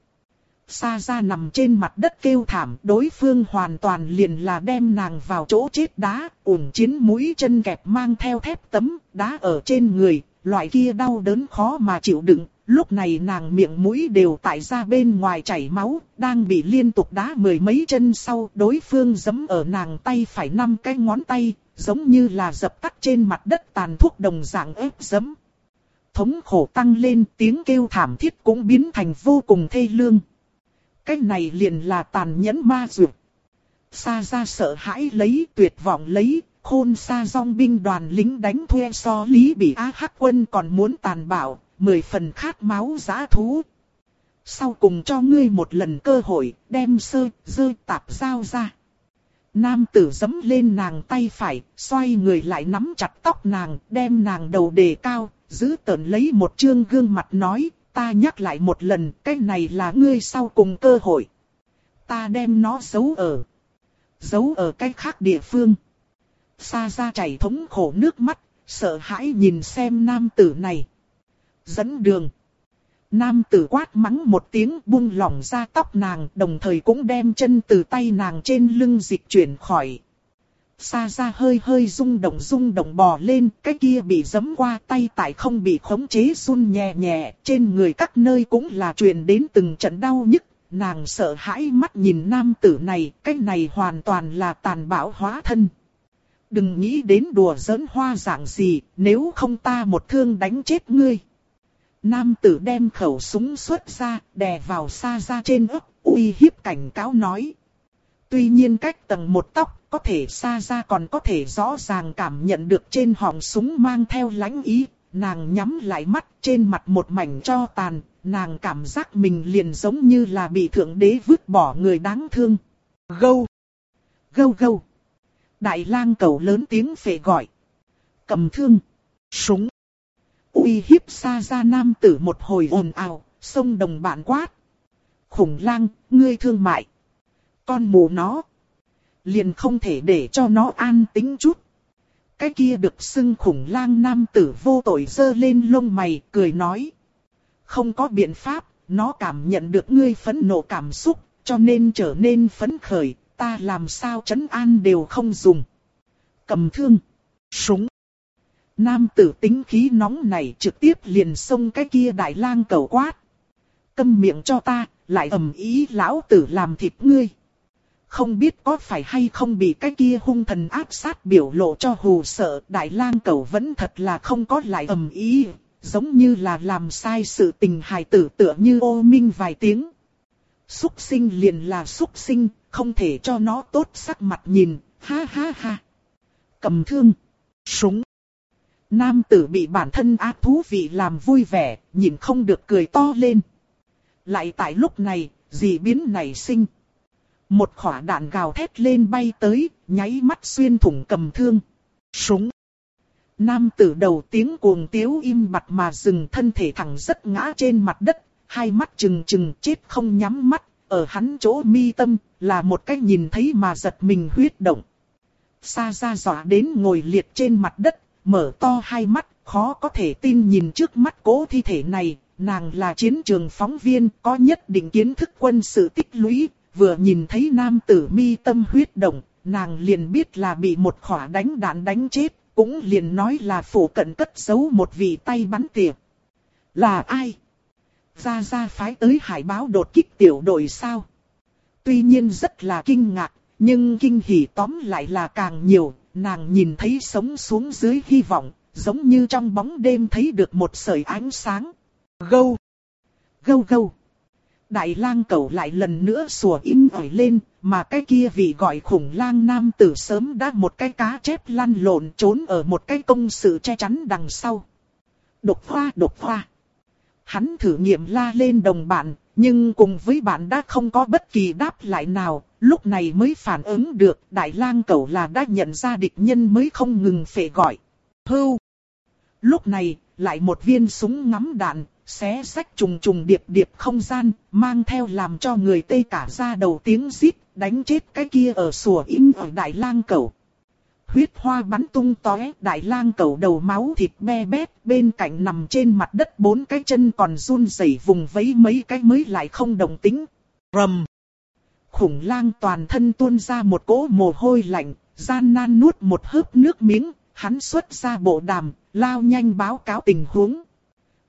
xa ra nằm trên mặt đất kêu thảm, đối phương hoàn toàn liền là đem nàng vào chỗ chết đá, ủng chiến mũi chân kẹp mang theo thép tấm, đá ở trên người, loại kia đau đớn khó mà chịu đựng. Lúc này nàng miệng mũi đều tại ra bên ngoài chảy máu, đang bị liên tục đá mười mấy chân sau, đối phương giấm ở nàng tay phải năm cái ngón tay, giống như là dập tắt trên mặt đất tàn thuốc đồng dạng ép giấm. Thống khổ tăng lên tiếng kêu thảm thiết cũng biến thành vô cùng thê lương. Cái này liền là tàn nhẫn ma dược. Sa ra sợ hãi lấy, tuyệt vọng lấy, khôn sa dòng binh đoàn lính đánh thuê so lý bị á hắc quân còn muốn tàn bạo, mười phần khát máu giã thú. Sau cùng cho ngươi một lần cơ hội, đem sơ, dơ tạp dao ra. Nam tử dấm lên nàng tay phải, xoay người lại nắm chặt tóc nàng, đem nàng đầu đề cao, giữ tờn lấy một chương gương mặt nói, ta nhắc lại một lần, cái này là ngươi sau cùng cơ hội. Ta đem nó giấu ở, giấu ở cái khác địa phương. Xa ra chảy thống khổ nước mắt, sợ hãi nhìn xem nam tử này. Dẫn đường. Nam tử quát mắng một tiếng buông lỏng ra tóc nàng, đồng thời cũng đem chân từ tay nàng trên lưng dịch chuyển khỏi. Sa ra hơi hơi rung động rung động bò lên, cái kia bị giấm qua tay tại không bị khống chế run nhẹ nhẹ, trên người các nơi cũng là truyền đến từng trận đau nhức. Nàng sợ hãi mắt nhìn nam tử này, cái này hoàn toàn là tàn bạo hóa thân. Đừng nghĩ đến đùa giỡn hoa dạng gì, nếu không ta một thương đánh chết ngươi. Nam tử đem khẩu súng xuất ra, đè vào xa ra trên ấp, uy hiếp cảnh cáo nói. Tuy nhiên cách tầng một tóc, có thể xa ra còn có thể rõ ràng cảm nhận được trên họng súng mang theo lãnh ý. Nàng nhắm lại mắt trên mặt một mảnh cho tàn, nàng cảm giác mình liền giống như là bị thượng đế vứt bỏ người đáng thương. Gâu! Gâu gâu! Đại lang cầu lớn tiếng phệ gọi. Cầm thương! Súng! uy hiếp xa ra nam tử một hồi ồn ào, sông đồng bạn quát. Khủng lang, ngươi thương mại. Con mù nó. Liền không thể để cho nó an tính chút. Cái kia được xưng khủng lang nam tử vô tội dơ lên lông mày, cười nói. Không có biện pháp, nó cảm nhận được ngươi phẫn nộ cảm xúc, cho nên trở nên phấn khởi, ta làm sao chấn an đều không dùng. Cầm thương, súng. Nam tử tính khí nóng này trực tiếp liền xông cái kia đại lang cầu quát. Câm miệng cho ta, lại ầm ý lão tử làm thịt ngươi. Không biết có phải hay không bị cái kia hung thần áp sát biểu lộ cho hù sợ đại lang cầu vẫn thật là không có lại ầm ý, giống như là làm sai sự tình hài tử tựa như ô minh vài tiếng. Xúc sinh liền là xúc sinh, không thể cho nó tốt sắc mặt nhìn, ha ha ha. Cầm thương, súng. Nam tử bị bản thân ác thú vị làm vui vẻ, nhìn không được cười to lên. Lại tại lúc này, dị biến nảy sinh. Một khỏa đạn gào thét lên bay tới, nháy mắt xuyên thủng cầm thương. Súng. Nam tử đầu tiếng cuồng tiếu im bặt mà dừng thân thể thẳng rất ngã trên mặt đất, hai mắt trừng trừng chết không nhắm mắt, ở hắn chỗ mi tâm, là một cái nhìn thấy mà giật mình huyết động. Xa ra dọa đến ngồi liệt trên mặt đất, mở to hai mắt, khó có thể tin nhìn trước mắt cố thi thể này, nàng là chiến trường phóng viên, có nhất định kiến thức quân sự tích lũy, vừa nhìn thấy nam tử mi tâm huyết động, nàng liền biết là bị một khỏa đánh đạn đánh chết, cũng liền nói là phủ cận cất giấu một vị tay bắn tỉa. Là ai? Ra ra phái tới hải báo đột kích tiểu đội sao? Tuy nhiên rất là kinh ngạc, nhưng kinh hỉ tóm lại là càng nhiều, nàng nhìn thấy sống xuống dưới hy vọng, giống như trong bóng đêm thấy được một sợi ánh sáng. Gâu! Gâu gâu! Đại lang Cầu lại lần nữa sủa im ỏi lên, mà cái kia vị gọi khủng lang nam tử sớm đã một cái cá chép lăn lộn trốn ở một cái công sự che chắn đằng sau. Độc hoa độc hoa! Hắn thử nghiệm la lên đồng bạn, nhưng cùng với bạn đã không có bất kỳ đáp lại nào, lúc này mới phản ứng được đại lang Cầu là đã nhận ra địch nhân mới không ngừng phệ gọi. Hưu! Lúc này, lại một viên súng ngắm đạn, xé sách trùng trùng điệp điệp không gian, mang theo làm cho người tê cả ra đầu tiếng rít, đánh chết cái kia ở sủa in ở đại lang cẩu. Huyết hoa bắn tung tóe, đại lang cẩu đầu máu thịt be bét, bên cạnh nằm trên mặt đất bốn cái chân còn run rẩy vùng vẫy mấy cái mới lại không đồng tính. Rầm! Khủng lang toàn thân tuôn ra một cỗ mồ hôi lạnh, gian nan nuốt một hớp nước miếng, hắn xuất ra bộ đàm, lao nhanh báo cáo tình huống.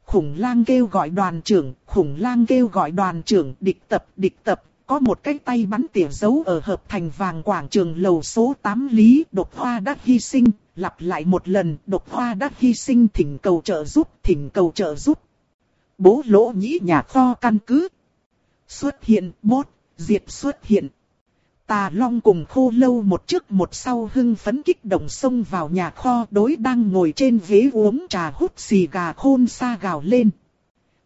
Khủng lang kêu gọi đoàn trưởng, khủng lang kêu gọi đoàn trưởng, địch tập, địch tập, có một cái tay bắn tỉa dấu ở hợp thành vàng quảng trường lầu số 8 lý, độc hoa đã hy sinh, lặp lại một lần, độc hoa đã hy sinh thỉnh cầu trợ giúp, thỉnh cầu trợ giúp. Bố lỗ nhĩ nhà kho căn cứ. Xuất hiện, bốt, diệt xuất hiện. Tà Long cùng khô lâu một trước một sau hưng phấn kích động xông vào nhà kho đối đang ngồi trên ghế uống trà hút xì gà khôn xa gào lên.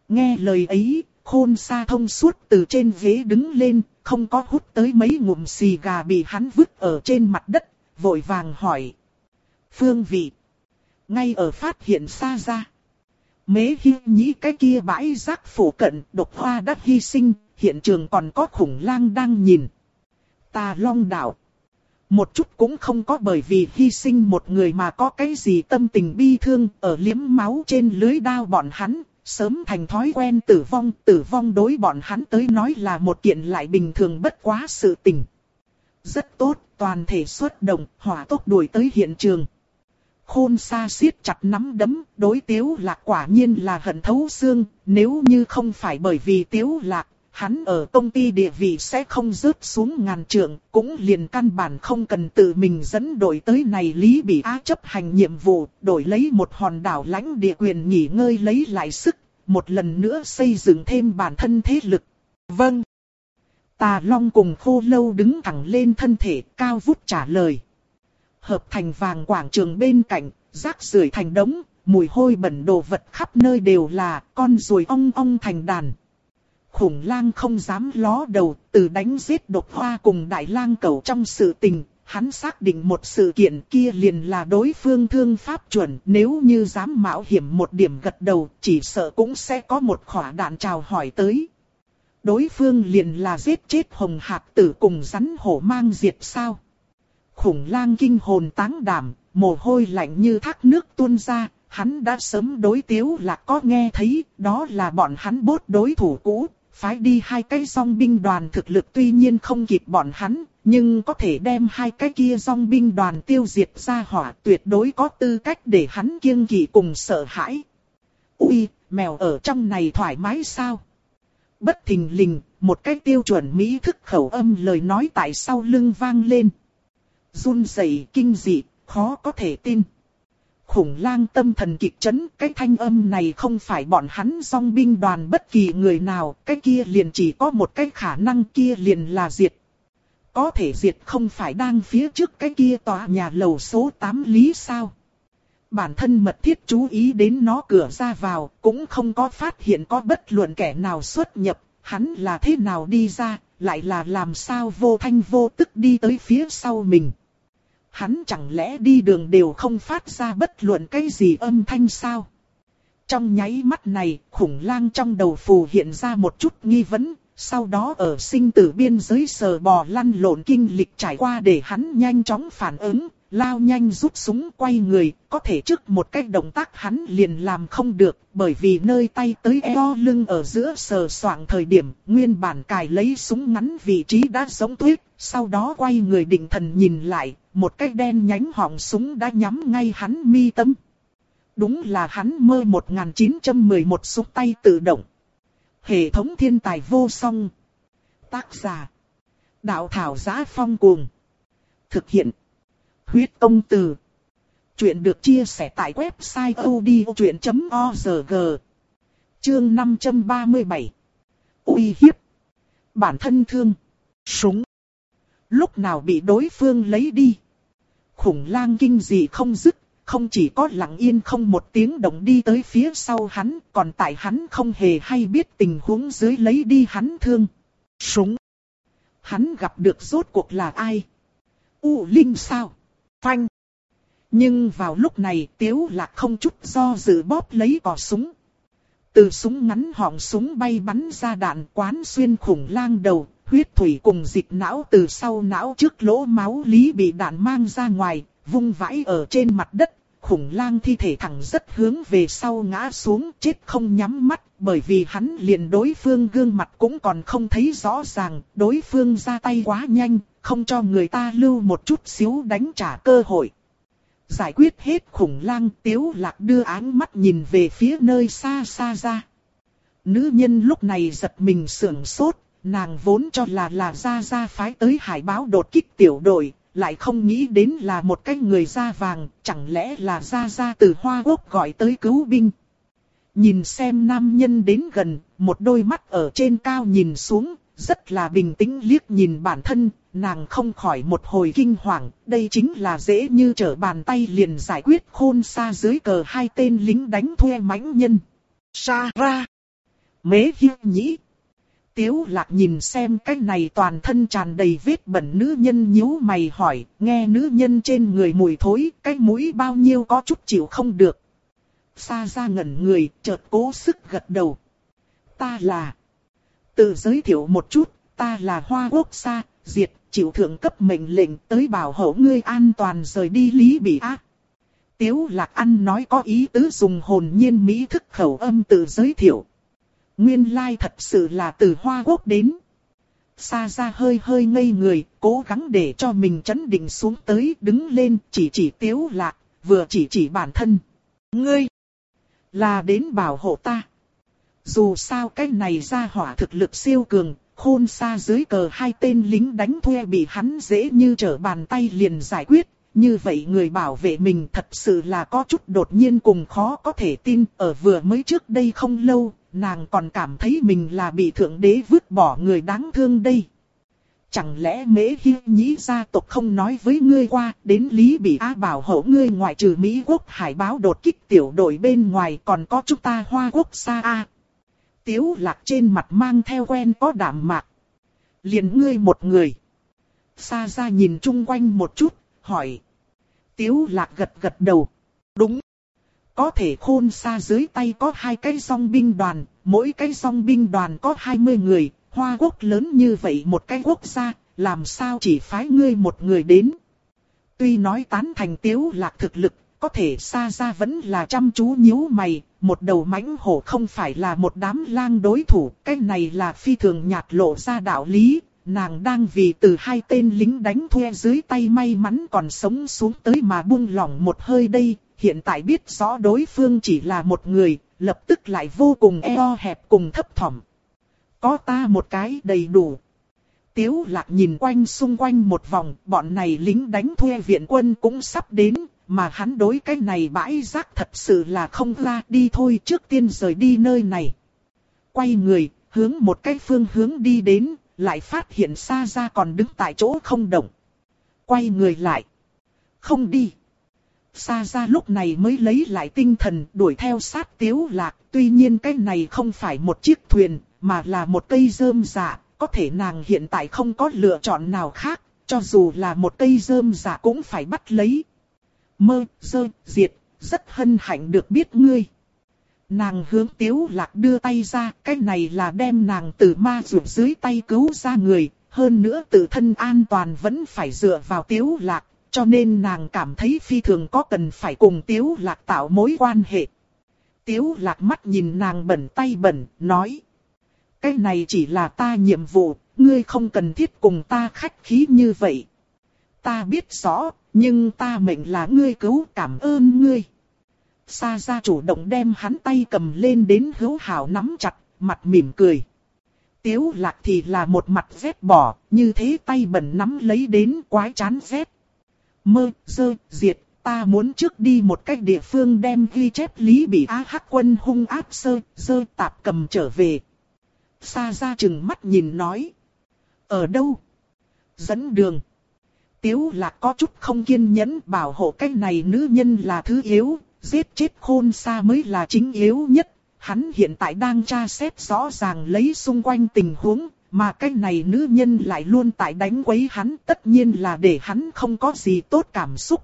Nghe lời ấy, khôn xa thông suốt từ trên ghế đứng lên, không có hút tới mấy ngụm xì gà bị hắn vứt ở trên mặt đất, vội vàng hỏi. Phương vị. Ngay ở phát hiện xa ra. Mế hi nhĩ cái kia bãi rác phủ cận, độc hoa đã hy sinh, hiện trường còn có khủng lang đang nhìn. Ta long đạo. Một chút cũng không có bởi vì hy sinh một người mà có cái gì tâm tình bi thương ở liếm máu trên lưới đao bọn hắn, sớm thành thói quen tử vong, tử vong đối bọn hắn tới nói là một kiện lại bình thường bất quá sự tình. Rất tốt, toàn thể xuất động, hỏa tốc đuổi tới hiện trường. Khôn xa siết chặt nắm đấm, đối tiếu lạc quả nhiên là hận thấu xương, nếu như không phải bởi vì tiếu lạc, hắn ở công ty địa vị sẽ không rớt xuống ngàn trượng, cũng liền căn bản không cần tự mình dẫn đội tới này Lý Bị Á chấp hành nhiệm vụ, đổi lấy một hòn đảo lãnh địa quyền nghỉ ngơi lấy lại sức, một lần nữa xây dựng thêm bản thân thế lực. Vâng. Tà Long cùng khô lâu đứng thẳng lên thân thể cao vút trả lời. Hợp thành vàng quảng trường bên cạnh, rác rưởi thành đống, mùi hôi bẩn đồ vật khắp nơi đều là con ruồi ong ong thành đàn khủng lang không dám ló đầu, từ đánh giết độc hoa cùng đại lang cầu trong sự tình, hắn xác định một sự kiện kia liền là đối phương thương pháp chuẩn, nếu như dám mạo hiểm một điểm gật đầu, chỉ sợ cũng sẽ có một khỏa đạn chào hỏi tới. Đối phương liền là giết chết hồng hạc tử cùng rắn hổ mang diệt sao. Khủng lang kinh hồn táng đảm, mồ hôi lạnh như thác nước tuôn ra, hắn đã sớm đối tiếu là có nghe thấy, đó là bọn hắn bốt đối thủ cũ, phái đi hai cái song binh đoàn thực lực tuy nhiên không kịp bọn hắn, nhưng có thể đem hai cái kia song binh đoàn tiêu diệt ra hỏa tuyệt đối có tư cách để hắn kiêng kỵ cùng sợ hãi. Ui, mèo ở trong này thoải mái sao? Bất thình lình, một cái tiêu chuẩn Mỹ thức khẩu âm lời nói tại sau lưng vang lên. run rẩy kinh dị, khó có thể tin khủng lang tâm thần kịch chấn, cái thanh âm này không phải bọn hắn song binh đoàn bất kỳ người nào, cái kia liền chỉ có một cái khả năng kia liền là diệt. Có thể diệt không phải đang phía trước cái kia tòa nhà lầu số 8 lý sao. Bản thân mật thiết chú ý đến nó cửa ra vào, cũng không có phát hiện có bất luận kẻ nào xuất nhập, hắn là thế nào đi ra, lại là làm sao vô thanh vô tức đi tới phía sau mình hắn chẳng lẽ đi đường đều không phát ra bất luận cái gì âm thanh sao? Trong nháy mắt này, khủng lang trong đầu phù hiện ra một chút nghi vấn, sau đó ở sinh tử biên giới sờ bò lăn lộn kinh lịch trải qua để hắn nhanh chóng phản ứng, lao nhanh rút súng quay người, có thể trước một cách động tác hắn liền làm không được, bởi vì nơi tay tới eo lưng ở giữa sờ soạng thời điểm, nguyên bản cài lấy súng ngắn vị trí đã giống tuyết, sau đó quay người định thần nhìn lại, một cái đen nhánh họng súng đã nhắm ngay hắn mi tâm. Đúng là hắn mơ 1911 súng tay tự động. Hệ thống thiên tài vô song. Tác giả. Đạo thảo giá phong cuồng. Thực hiện. Huyết công từ. Chuyện được chia sẻ tại website odchuyện.org. Chương 537. uy hiếp. Bản thân thương. Súng. Lúc nào bị đối phương lấy đi. Khủng lang kinh dị không dứt không chỉ có lặng yên không một tiếng động đi tới phía sau hắn, còn tại hắn không hề hay biết tình huống dưới lấy đi hắn thương. Súng. Hắn gặp được rốt cuộc là ai? U Linh sao? Phanh. Nhưng vào lúc này Tiếu Lạc không chút do dự bóp lấy cò súng. Từ súng ngắn họng súng bay bắn ra đạn quán xuyên khủng lang đầu, huyết thủy cùng dịch não từ sau não trước lỗ máu lý bị đạn mang ra ngoài, vung vãi ở trên mặt đất, khủng lang thi thể thẳng rất hướng về sau ngã xuống chết không nhắm mắt, bởi vì hắn liền đối phương gương mặt cũng còn không thấy rõ ràng, đối phương ra tay quá nhanh, không cho người ta lưu một chút xíu đánh trả cơ hội. Giải quyết hết khủng lang tiếu lạc đưa áng mắt nhìn về phía nơi xa xa ra. Nữ nhân lúc này giật mình sưởng sốt, nàng vốn cho là là ra ra phái tới hải báo đột kích tiểu đội, lại không nghĩ đến là một cái người da vàng, chẳng lẽ là ra ra từ Hoa Quốc gọi tới cứu binh. Nhìn xem nam nhân đến gần, một đôi mắt ở trên cao nhìn xuống, rất là bình tĩnh liếc nhìn bản thân, nàng không khỏi một hồi kinh hoàng, đây chính là dễ như trở bàn tay liền giải quyết khôn xa dưới cờ hai tên lính đánh thuê mãnh nhân. Sa ra! Mế hiêu nhĩ! Tiếu lạc nhìn xem cái này toàn thân tràn đầy vết bẩn nữ nhân nhíu mày hỏi, nghe nữ nhân trên người mùi thối, cái mũi bao nhiêu có chút chịu không được. Sa ra ngẩn người, chợt cố sức gật đầu. Ta là... Tự giới thiệu một chút, ta là Hoa Quốc Sa, diệt, chịu thượng cấp mệnh lệnh tới bảo hộ ngươi an toàn rời đi Lý Bị Á. Tiếu lạc ăn nói có ý tứ dùng hồn nhiên mỹ thức khẩu âm tự giới thiệu. Nguyên lai thật sự là từ Hoa Quốc đến. Sa ra hơi hơi ngây người, cố gắng để cho mình chấn định xuống tới, đứng lên, chỉ chỉ tiếu lạc, vừa chỉ chỉ bản thân. Ngươi, là đến bảo hộ ta. Dù sao cái này ra hỏa thực lực siêu cường, khôn xa dưới cờ hai tên lính đánh thuê bị hắn dễ như trở bàn tay liền giải quyết. Như vậy người bảo vệ mình thật sự là có chút đột nhiên cùng khó có thể tin, ở vừa mới trước đây không lâu, nàng còn cảm thấy mình là bị thượng đế vứt bỏ người đáng thương đây. Chẳng lẽ mễ hi nhĩ gia tộc không nói với ngươi qua, đến Lý Bị Á bảo hộ ngươi ngoại trừ Mỹ quốc hải báo đột kích tiểu đội bên ngoài còn có chúng ta Hoa quốc xa A. Tiếu lạc trên mặt mang theo quen có đảm mạc. Liền ngươi một người. Xa ra nhìn chung quanh một chút, hỏi. Tiếu lạc gật gật đầu. Đúng. Có thể khôn xa dưới tay có hai cái song binh đoàn, mỗi cái song binh đoàn có 20 người, Hoa quốc lớn như vậy một cái quốc gia, làm sao chỉ phái ngươi một người đến. Tuy nói tán thành tiếu lạc thực lực, có thể xa ra vẫn là chăm chú nhíu mày, một đầu mãnh hổ không phải là một đám lang đối thủ, cái này là phi thường nhạt lộ ra đạo lý, nàng đang vì từ hai tên lính đánh thuê dưới tay may mắn còn sống xuống tới mà buông lỏng một hơi đây, hiện tại biết rõ đối phương chỉ là một người, lập tức lại vô cùng eo hẹp cùng thấp thỏm. Có ta một cái đầy đủ. Tiếu lạc nhìn quanh xung quanh một vòng, bọn này lính đánh thuê viện quân cũng sắp đến, mà hắn đối cái này bãi rác thật sự là không ra đi thôi trước tiên rời đi nơi này. Quay người, hướng một cái phương hướng đi đến, lại phát hiện xa ra còn đứng tại chỗ không động. Quay người lại. Không đi. Xa ra lúc này mới lấy lại tinh thần đuổi theo sát tiếu lạc. Tuy nhiên cái này không phải một chiếc thuyền, mà là một cây rơm dạ. Có thể nàng hiện tại không có lựa chọn nào khác, cho dù là một cây rơm dạ cũng phải bắt lấy. Mơ, dơ, diệt, rất hân hạnh được biết ngươi. Nàng hướng tiếu lạc đưa tay ra, cái này là đem nàng từ ma rụt dưới tay cứu ra người, hơn nữa tự thân an toàn vẫn phải dựa vào tiếu lạc, cho nên nàng cảm thấy phi thường có cần phải cùng Tiếu Lạc tạo mối quan hệ. Tiếu Lạc mắt nhìn nàng bẩn tay bẩn, nói. Cái này chỉ là ta nhiệm vụ, ngươi không cần thiết cùng ta khách khí như vậy. Ta biết rõ, nhưng ta mệnh là ngươi cứu cảm ơn ngươi. Sa gia chủ động đem hắn tay cầm lên đến hữu hảo nắm chặt, mặt mỉm cười. Tiếu lạc thì là một mặt vét bỏ, như thế tay bẩn nắm lấy đến quái chán vét. Mơ, dơ, diệt, ta muốn trước đi một cách địa phương đem ghi chép lý bị á hắc quân hung áp sơ, dơ tạp cầm trở về. Sa ra chừng mắt nhìn nói. Ở đâu? Dẫn đường. Tiếu lạc có chút không kiên nhẫn bảo hộ cái này nữ nhân là thứ yếu, giết chết khôn xa mới là chính yếu nhất. Hắn hiện tại đang tra xét rõ ràng lấy xung quanh tình huống, mà cái này nữ nhân lại luôn tại đánh quấy hắn tất nhiên là để hắn không có gì tốt cảm xúc.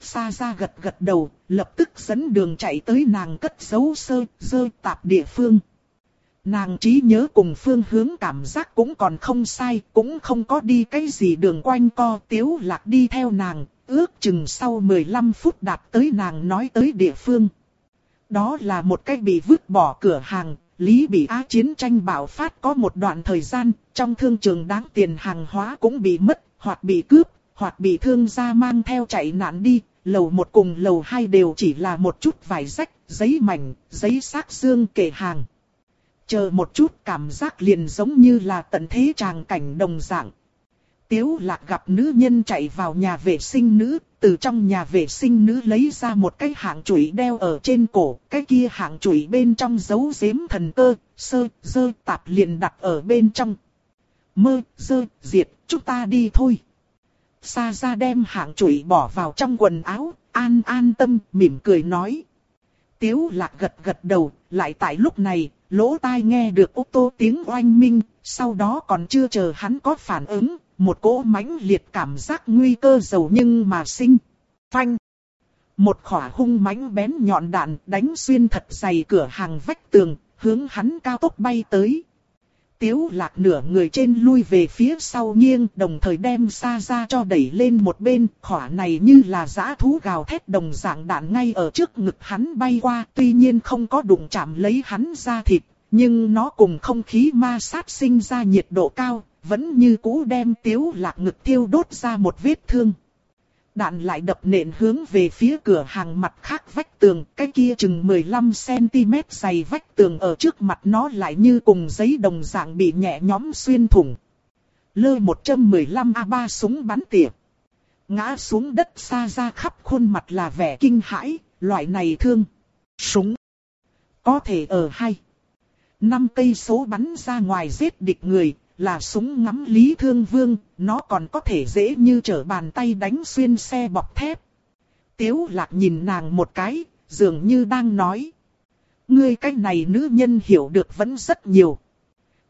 Sa ra gật gật đầu, lập tức dẫn đường chạy tới nàng cất giấu sơ, dơ tạp địa phương. Nàng trí nhớ cùng phương hướng cảm giác cũng còn không sai, cũng không có đi cái gì đường quanh co tiếu lạc đi theo nàng, ước chừng sau 15 phút đạt tới nàng nói tới địa phương. Đó là một cách bị vứt bỏ cửa hàng, Lý bị Á chiến tranh bạo phát có một đoạn thời gian, trong thương trường đáng tiền hàng hóa cũng bị mất, hoặc bị cướp, hoặc bị thương gia mang theo chạy nạn đi, lầu một cùng lầu hai đều chỉ là một chút vải rách, giấy mảnh, giấy xác xương kể hàng. Chờ một chút cảm giác liền giống như là tận thế tràng cảnh đồng dạng. Tiếu lạc gặp nữ nhân chạy vào nhà vệ sinh nữ, từ trong nhà vệ sinh nữ lấy ra một cái hạng chuỗi đeo ở trên cổ, cái kia hạng chuỗi bên trong giấu giếm thần cơ, sơ, dơ, tạp liền đặt ở bên trong. Mơ, dơ, diệt, chúng ta đi thôi. Sa ra đem hạng chuỗi bỏ vào trong quần áo, an an tâm, mỉm cười nói. Tiếu lạc gật gật đầu, lại tại lúc này, lỗ tai nghe được ô tô tiếng oanh minh, sau đó còn chưa chờ hắn có phản ứng, một cỗ mãnh liệt cảm giác nguy cơ dầu nhưng mà sinh. Phanh. Một khỏa hung mãnh bén nhọn đạn đánh xuyên thật dày cửa hàng vách tường, hướng hắn cao tốc bay tới. Tiếu lạc nửa người trên lui về phía sau nghiêng đồng thời đem xa ra cho đẩy lên một bên, khỏa này như là giã thú gào thét đồng dạng đạn ngay ở trước ngực hắn bay qua, tuy nhiên không có đụng chạm lấy hắn ra thịt, nhưng nó cùng không khí ma sát sinh ra nhiệt độ cao, vẫn như cũ đem tiếu lạc ngực thiêu đốt ra một vết thương. Đạn lại đập nện hướng về phía cửa hàng mặt khác vách tường, cái kia chừng 15cm dày vách tường ở trước mặt nó lại như cùng giấy đồng dạng bị nhẹ nhóm xuyên thủng. Lơ 115A3 súng bắn tỉa. Ngã xuống đất xa ra khắp khuôn mặt là vẻ kinh hãi, loại này thương. Súng. Có thể ở hay. Năm cây số bắn ra ngoài giết địch người, là súng ngắm Lý Thương Vương, nó còn có thể dễ như trở bàn tay đánh xuyên xe bọc thép. Tiếu lạc nhìn nàng một cái, dường như đang nói. Ngươi cái này nữ nhân hiểu được vẫn rất nhiều.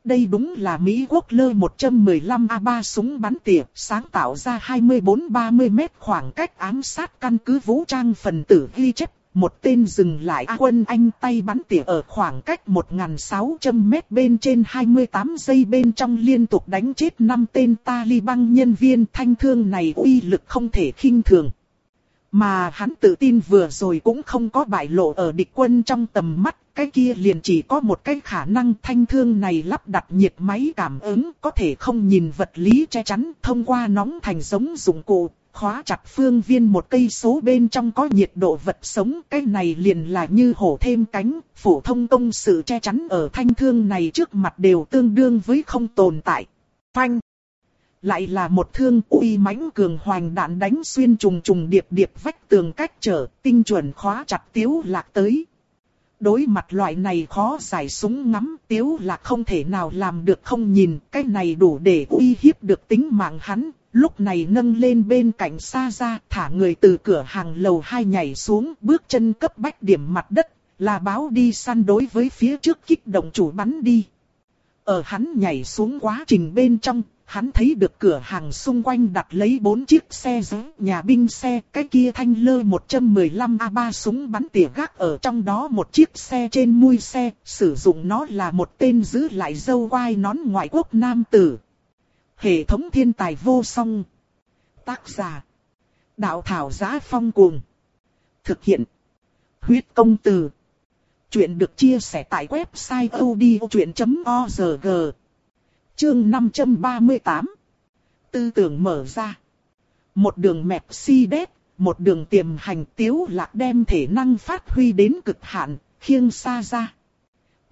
Đây đúng là Mỹ quốc lơ 115A3 súng bắn tỉa, sáng tạo ra 24-30 mét khoảng cách ám sát căn cứ vũ trang phần tử ghi chép một tên dừng lại A quân anh tay bắn tỉa ở khoảng cách 1.600 mét bên trên 28 giây bên trong liên tục đánh chết 5 tên Taliban nhân viên thanh thương này uy lực không thể khinh thường. Mà hắn tự tin vừa rồi cũng không có bại lộ ở địch quân trong tầm mắt, cái kia liền chỉ có một cái khả năng thanh thương này lắp đặt nhiệt máy cảm ứng có thể không nhìn vật lý che chắn thông qua nóng thành giống dụng cụ, khóa chặt phương viên một cây số bên trong có nhiệt độ vật sống, cái này liền là như hổ thêm cánh, phổ thông công sự che chắn ở thanh thương này trước mặt đều tương đương với không tồn tại. Phanh! Lại là một thương uy mãnh cường hoành đạn đánh xuyên trùng trùng điệp điệp vách tường cách trở, tinh chuẩn khóa chặt tiếu lạc tới. Đối mặt loại này khó giải súng ngắm, tiếu lạc không thể nào làm được không nhìn, cái này đủ để uy hiếp được tính mạng hắn, lúc này nâng lên bên cạnh xa ra, thả người từ cửa hàng lầu hai nhảy xuống, bước chân cấp bách điểm mặt đất, là báo đi săn đối với phía trước kích động chủ bắn đi. Ở hắn nhảy xuống quá trình bên trong, hắn thấy được cửa hàng xung quanh đặt lấy bốn chiếc xe giữ nhà binh xe, cái kia thanh lơ 115A3 súng bắn tỉa gác ở trong đó một chiếc xe trên mui xe, sử dụng nó là một tên giữ lại dâu quai nón ngoại quốc nam tử. Hệ thống thiên tài vô song. Tác giả. Đạo thảo giá phong cuồng. Thực hiện. Huyết công từ. Chuyện được chia sẻ tại website odchuyện.org. Chương 538. Tư tưởng mở ra. Một đường Mercedes, một đường tiềm hành tiếu lạc đem thể năng phát huy đến cực hạn, khiêng xa ra.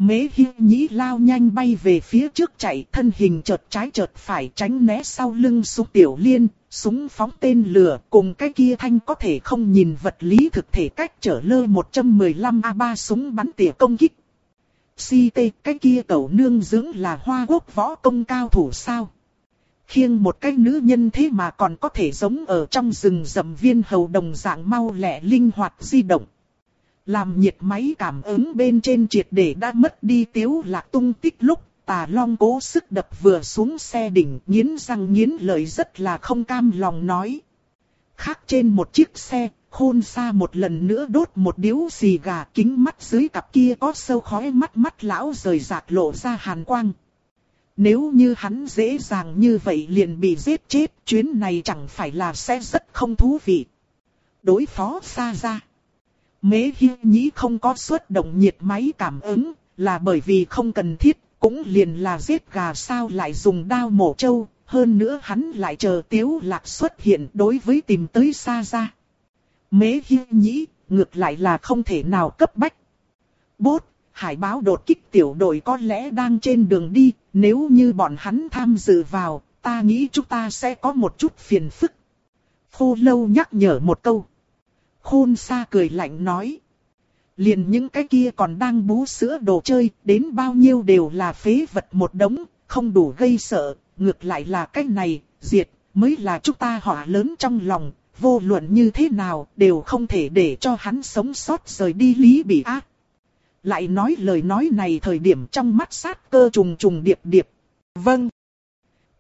Mế hi nhĩ lao nhanh bay về phía trước chạy thân hình chợt trái chợt phải tránh né sau lưng súng tiểu liên, súng phóng tên lửa cùng cái kia thanh có thể không nhìn vật lý thực thể cách trở lơ 115A3 súng bắn tỉa công kích. Si tê cái kia cậu nương dưỡng là hoa quốc võ công cao thủ sao? khiêng một cái nữ nhân thế mà còn có thể giống ở trong rừng rậm viên hầu đồng dạng mau lẹ linh hoạt di động. Làm nhiệt máy cảm ứng bên trên triệt để đã mất đi tiếu lạc tung tích lúc tà long cố sức đập vừa xuống xe đỉnh nghiến răng nghiến lợi rất là không cam lòng nói. Khác trên một chiếc xe, khôn xa một lần nữa đốt một điếu xì gà kính mắt dưới cặp kia có sâu khói mắt mắt lão rời rạc lộ ra hàn quang. Nếu như hắn dễ dàng như vậy liền bị giết chết, chuyến này chẳng phải là sẽ rất không thú vị. Đối phó xa ra. Mế hi nhĩ không có xuất động nhiệt máy cảm ứng, là bởi vì không cần thiết, cũng liền là giết gà sao lại dùng đao mổ trâu, hơn nữa hắn lại chờ tiếu lạc xuất hiện đối với tìm tới xa ra. Mế hi nhĩ, ngược lại là không thể nào cấp bách. Bốt, hải báo đột kích tiểu đội có lẽ đang trên đường đi, nếu như bọn hắn tham dự vào, ta nghĩ chúng ta sẽ có một chút phiền phức. Khô lâu nhắc nhở một câu. Khôn xa cười lạnh nói. Liền những cái kia còn đang bú sữa đồ chơi, đến bao nhiêu đều là phế vật một đống, không đủ gây sợ, ngược lại là cái này, diệt, mới là chúng ta họa lớn trong lòng, vô luận như thế nào, đều không thể để cho hắn sống sót rời đi lý bị ác. Lại nói lời nói này thời điểm trong mắt sát cơ trùng trùng điệp điệp. Vâng.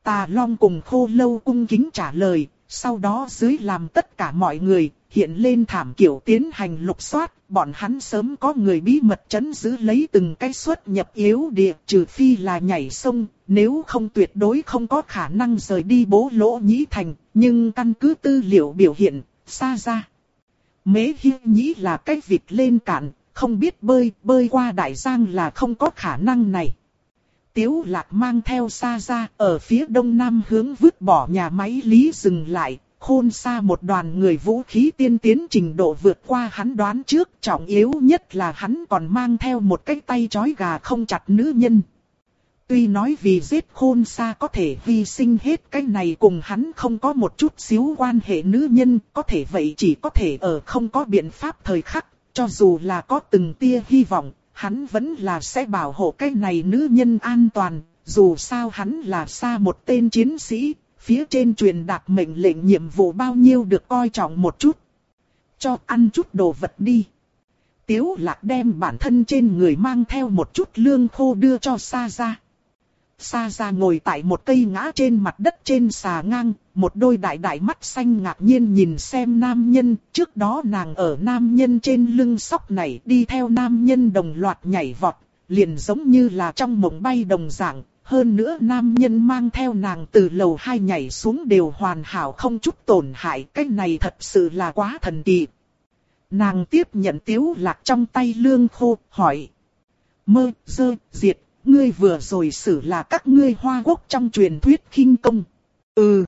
Tà Long cùng khô lâu cung kính trả lời, sau đó dưới làm tất cả mọi người, hiện lên thảm kiểu tiến hành lục soát, bọn hắn sớm có người bí mật chấn giữ lấy từng cái xuất nhập yếu địa, trừ phi là nhảy sông, nếu không tuyệt đối không có khả năng rời đi bố lỗ nhĩ thành, nhưng căn cứ tư liệu biểu hiện, xa ra. Mế hi nhĩ là cái vịt lên cạn, không biết bơi, bơi qua đại giang là không có khả năng này. Tiếu lạc mang theo xa ra, ở phía đông nam hướng vứt bỏ nhà máy lý dừng lại, khôn xa một đoàn người vũ khí tiên tiến trình độ vượt qua hắn đoán trước, trọng yếu nhất là hắn còn mang theo một cái tay chói gà không chặt nữ nhân. Tuy nói vì giết khôn xa có thể hy sinh hết cái này cùng hắn không có một chút xíu quan hệ nữ nhân, có thể vậy chỉ có thể ở không có biện pháp thời khắc, cho dù là có từng tia hy vọng, hắn vẫn là sẽ bảo hộ cái này nữ nhân an toàn, dù sao hắn là xa một tên chiến sĩ, phía trên truyền đạt mệnh lệnh nhiệm vụ bao nhiêu được coi trọng một chút. Cho ăn chút đồ vật đi. Tiếu lạc đem bản thân trên người mang theo một chút lương khô đưa cho Sa ra xa ra ngồi tại một cây ngã trên mặt đất trên xà ngang, một đôi đại đại mắt xanh ngạc nhiên nhìn xem nam nhân, trước đó nàng ở nam nhân trên lưng sóc này đi theo nam nhân đồng loạt nhảy vọt, liền giống như là trong mộng bay đồng dạng, hơn nữa nam nhân mang theo nàng từ lầu hai nhảy xuống đều hoàn hảo không chút tổn hại, cái này thật sự là quá thần kỳ. Nàng tiếp nhận tiếu lạc trong tay lương khô, hỏi. Mơ, dơ, diệt, ngươi vừa rồi xử là các ngươi hoa quốc trong truyền thuyết khinh công. Ừ.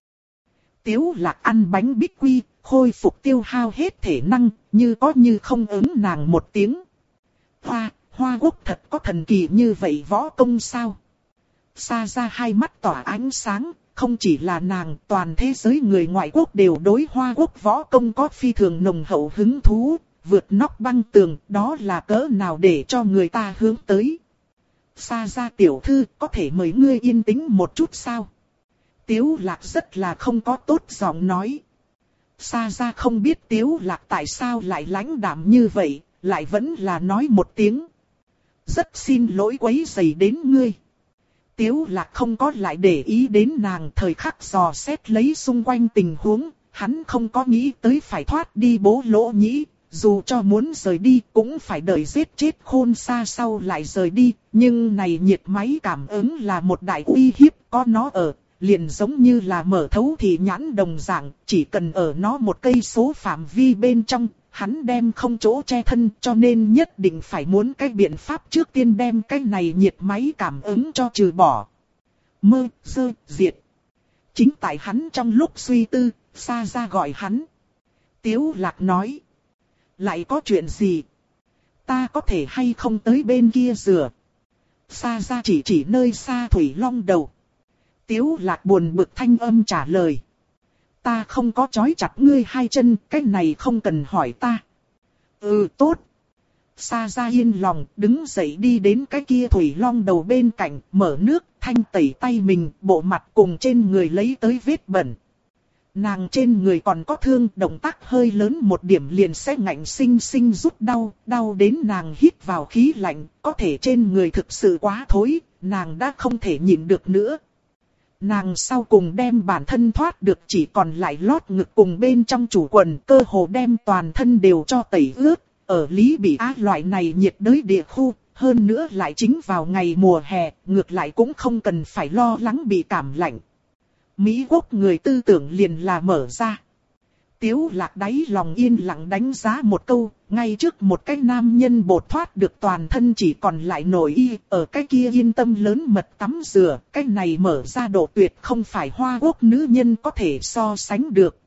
Tiếu lạc ăn bánh bích quy, khôi phục tiêu hao hết thể năng, như có như không ứng nàng một tiếng. Hoa, hoa quốc thật có thần kỳ như vậy võ công sao? Xa ra hai mắt tỏa ánh sáng, không chỉ là nàng, toàn thế giới người ngoại quốc đều đối hoa quốc võ công có phi thường nồng hậu hứng thú, vượt nóc băng tường, đó là cỡ nào để cho người ta hướng tới. Xa ra tiểu thư, có thể mời ngươi yên tĩnh một chút sao? Tiếu lạc rất là không có tốt giọng nói. Xa ra không biết tiếu lạc tại sao lại lãnh đạm như vậy, lại vẫn là nói một tiếng. Rất xin lỗi quấy rầy đến ngươi. Tiếu lạc không có lại để ý đến nàng thời khắc dò xét lấy xung quanh tình huống, hắn không có nghĩ tới phải thoát đi bố lỗ nhĩ, dù cho muốn rời đi cũng phải đợi giết chết khôn xa sau lại rời đi, nhưng này nhiệt máy cảm ứng là một đại uy hiếp, có nó ở, liền giống như là mở thấu thì nhãn đồng dạng, chỉ cần ở nó một cây số phạm vi bên trong, hắn đem không chỗ che thân cho nên nhất định phải muốn cái biện pháp trước tiên đem cái này nhiệt máy cảm ứng cho trừ bỏ. Mơ, sơ, diệt. Chính tại hắn trong lúc suy tư, xa ra gọi hắn. Tiếu lạc nói. Lại có chuyện gì? Ta có thể hay không tới bên kia rửa? Xa ra chỉ chỉ nơi xa thủy long đầu. Tiếu lạc buồn bực thanh âm trả lời. Ta không có chói chặt ngươi hai chân, cái này không cần hỏi ta. Ừ tốt. Sa ra yên lòng, đứng dậy đi đến cái kia thủy long đầu bên cạnh, mở nước, thanh tẩy tay mình, bộ mặt cùng trên người lấy tới vết bẩn. Nàng trên người còn có thương, động tác hơi lớn một điểm liền sẽ ngạnh sinh sinh rút đau, đau đến nàng hít vào khí lạnh, có thể trên người thực sự quá thối, nàng đã không thể nhịn được nữa. Nàng sau cùng đem bản thân thoát được chỉ còn lại lót ngực cùng bên trong chủ quần cơ hồ đem toàn thân đều cho tẩy ướt. Ở Lý Bị Á loại này nhiệt đới địa khu, hơn nữa lại chính vào ngày mùa hè, ngược lại cũng không cần phải lo lắng bị cảm lạnh. Mỹ quốc người tư tưởng liền là mở ra. Tiếu lạc đáy lòng yên lặng đánh giá một câu, ngay trước một cái nam nhân bột thoát được toàn thân chỉ còn lại nổi y, ở cái kia yên tâm lớn mật tắm rửa, cái này mở ra độ tuyệt không phải hoa quốc nữ nhân có thể so sánh được.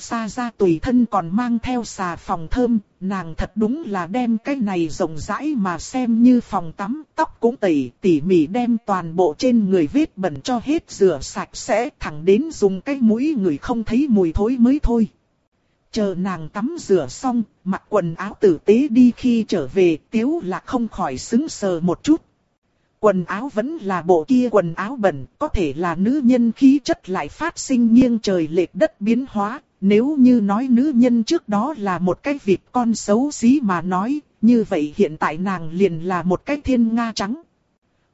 Xa ra tùy thân còn mang theo xà phòng thơm, nàng thật đúng là đem cái này rộng rãi mà xem như phòng tắm, tóc cũng tẩy, tỉ mỉ đem toàn bộ trên người vết bẩn cho hết rửa sạch sẽ, thẳng đến dùng cái mũi người không thấy mùi thối mới thôi. Chờ nàng tắm rửa xong, mặc quần áo tử tế đi khi trở về, tiếu là không khỏi xứng sờ một chút. Quần áo vẫn là bộ kia quần áo bẩn, có thể là nữ nhân khí chất lại phát sinh nghiêng trời lệch đất biến hóa. Nếu như nói nữ nhân trước đó là một cái vịt con xấu xí mà nói, như vậy hiện tại nàng liền là một cái thiên nga trắng.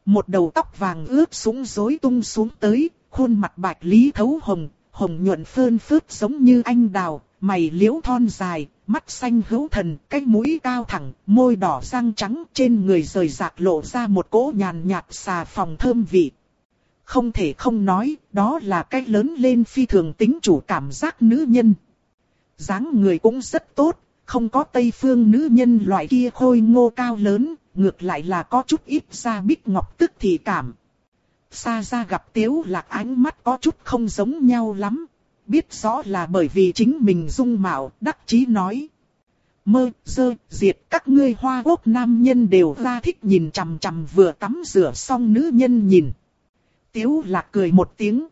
Một đầu tóc vàng ướp súng rối tung xuống tới, khuôn mặt bạch lý thấu hồng, hồng nhuận phơn phớt giống như anh đào, mày liễu thon dài, mắt xanh hữu thần, cái mũi cao thẳng, môi đỏ răng trắng, trên người rời rạc lộ ra một cỗ nhàn nhạt xà phòng thơm vị. Không thể không nói, đó là cái lớn lên phi thường tính chủ cảm giác nữ nhân. dáng người cũng rất tốt, không có tây phương nữ nhân loại kia khôi ngô cao lớn, ngược lại là có chút ít ra bích ngọc tức thì cảm. Xa ra gặp tiếu lạc ánh mắt có chút không giống nhau lắm, biết rõ là bởi vì chính mình dung mạo, đắc chí nói. Mơ, dơ, diệt các ngươi hoa quốc nam nhân đều ra thích nhìn chằm chằm vừa tắm rửa xong nữ nhân nhìn. Tiếu lạc cười một tiếng.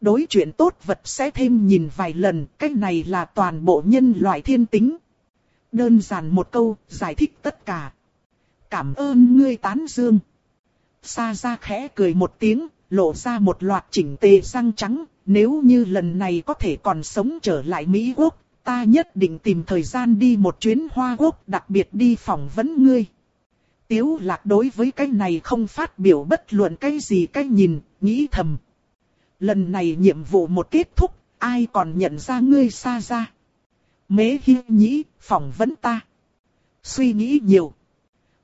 Đối chuyện tốt vật sẽ thêm nhìn vài lần, cái này là toàn bộ nhân loại thiên tính. Đơn giản một câu, giải thích tất cả. Cảm ơn ngươi tán dương. Sa ra khẽ cười một tiếng, lộ ra một loạt chỉnh tề răng trắng, nếu như lần này có thể còn sống trở lại Mỹ Quốc, ta nhất định tìm thời gian đi một chuyến Hoa Quốc đặc biệt đi phỏng vấn ngươi. Tiếu lạc đối với cái này không phát biểu bất luận cái gì cái nhìn, nghĩ thầm. Lần này nhiệm vụ một kết thúc, ai còn nhận ra ngươi xa ra. Mế hi nhĩ, phỏng vấn ta. Suy nghĩ nhiều.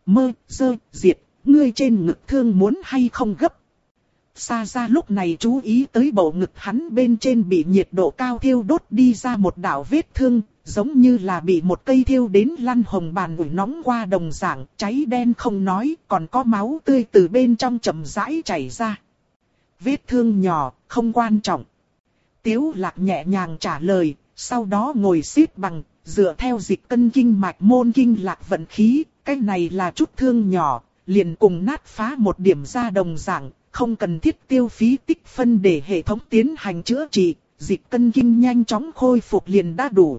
Mơ, dơ, diệt, ngươi trên ngực thương muốn hay không gấp. Sa ra lúc này chú ý tới bộ ngực hắn bên trên bị nhiệt độ cao thiêu đốt đi ra một đạo vết thương, giống như là bị một cây thiêu đến lăn hồng bàn ủi nóng qua đồng dạng, cháy đen không nói, còn có máu tươi từ bên trong chậm rãi chảy ra. Vết thương nhỏ, không quan trọng. Tiếu lạc nhẹ nhàng trả lời, sau đó ngồi xếp bằng, dựa theo dịch cân kinh mạch môn kinh lạc vận khí, cái này là chút thương nhỏ, liền cùng nát phá một điểm ra đồng dạng, không cần thiết tiêu phí tích phân để hệ thống tiến hành chữa trị, dịch cân kinh nhanh chóng khôi phục liền đã đủ.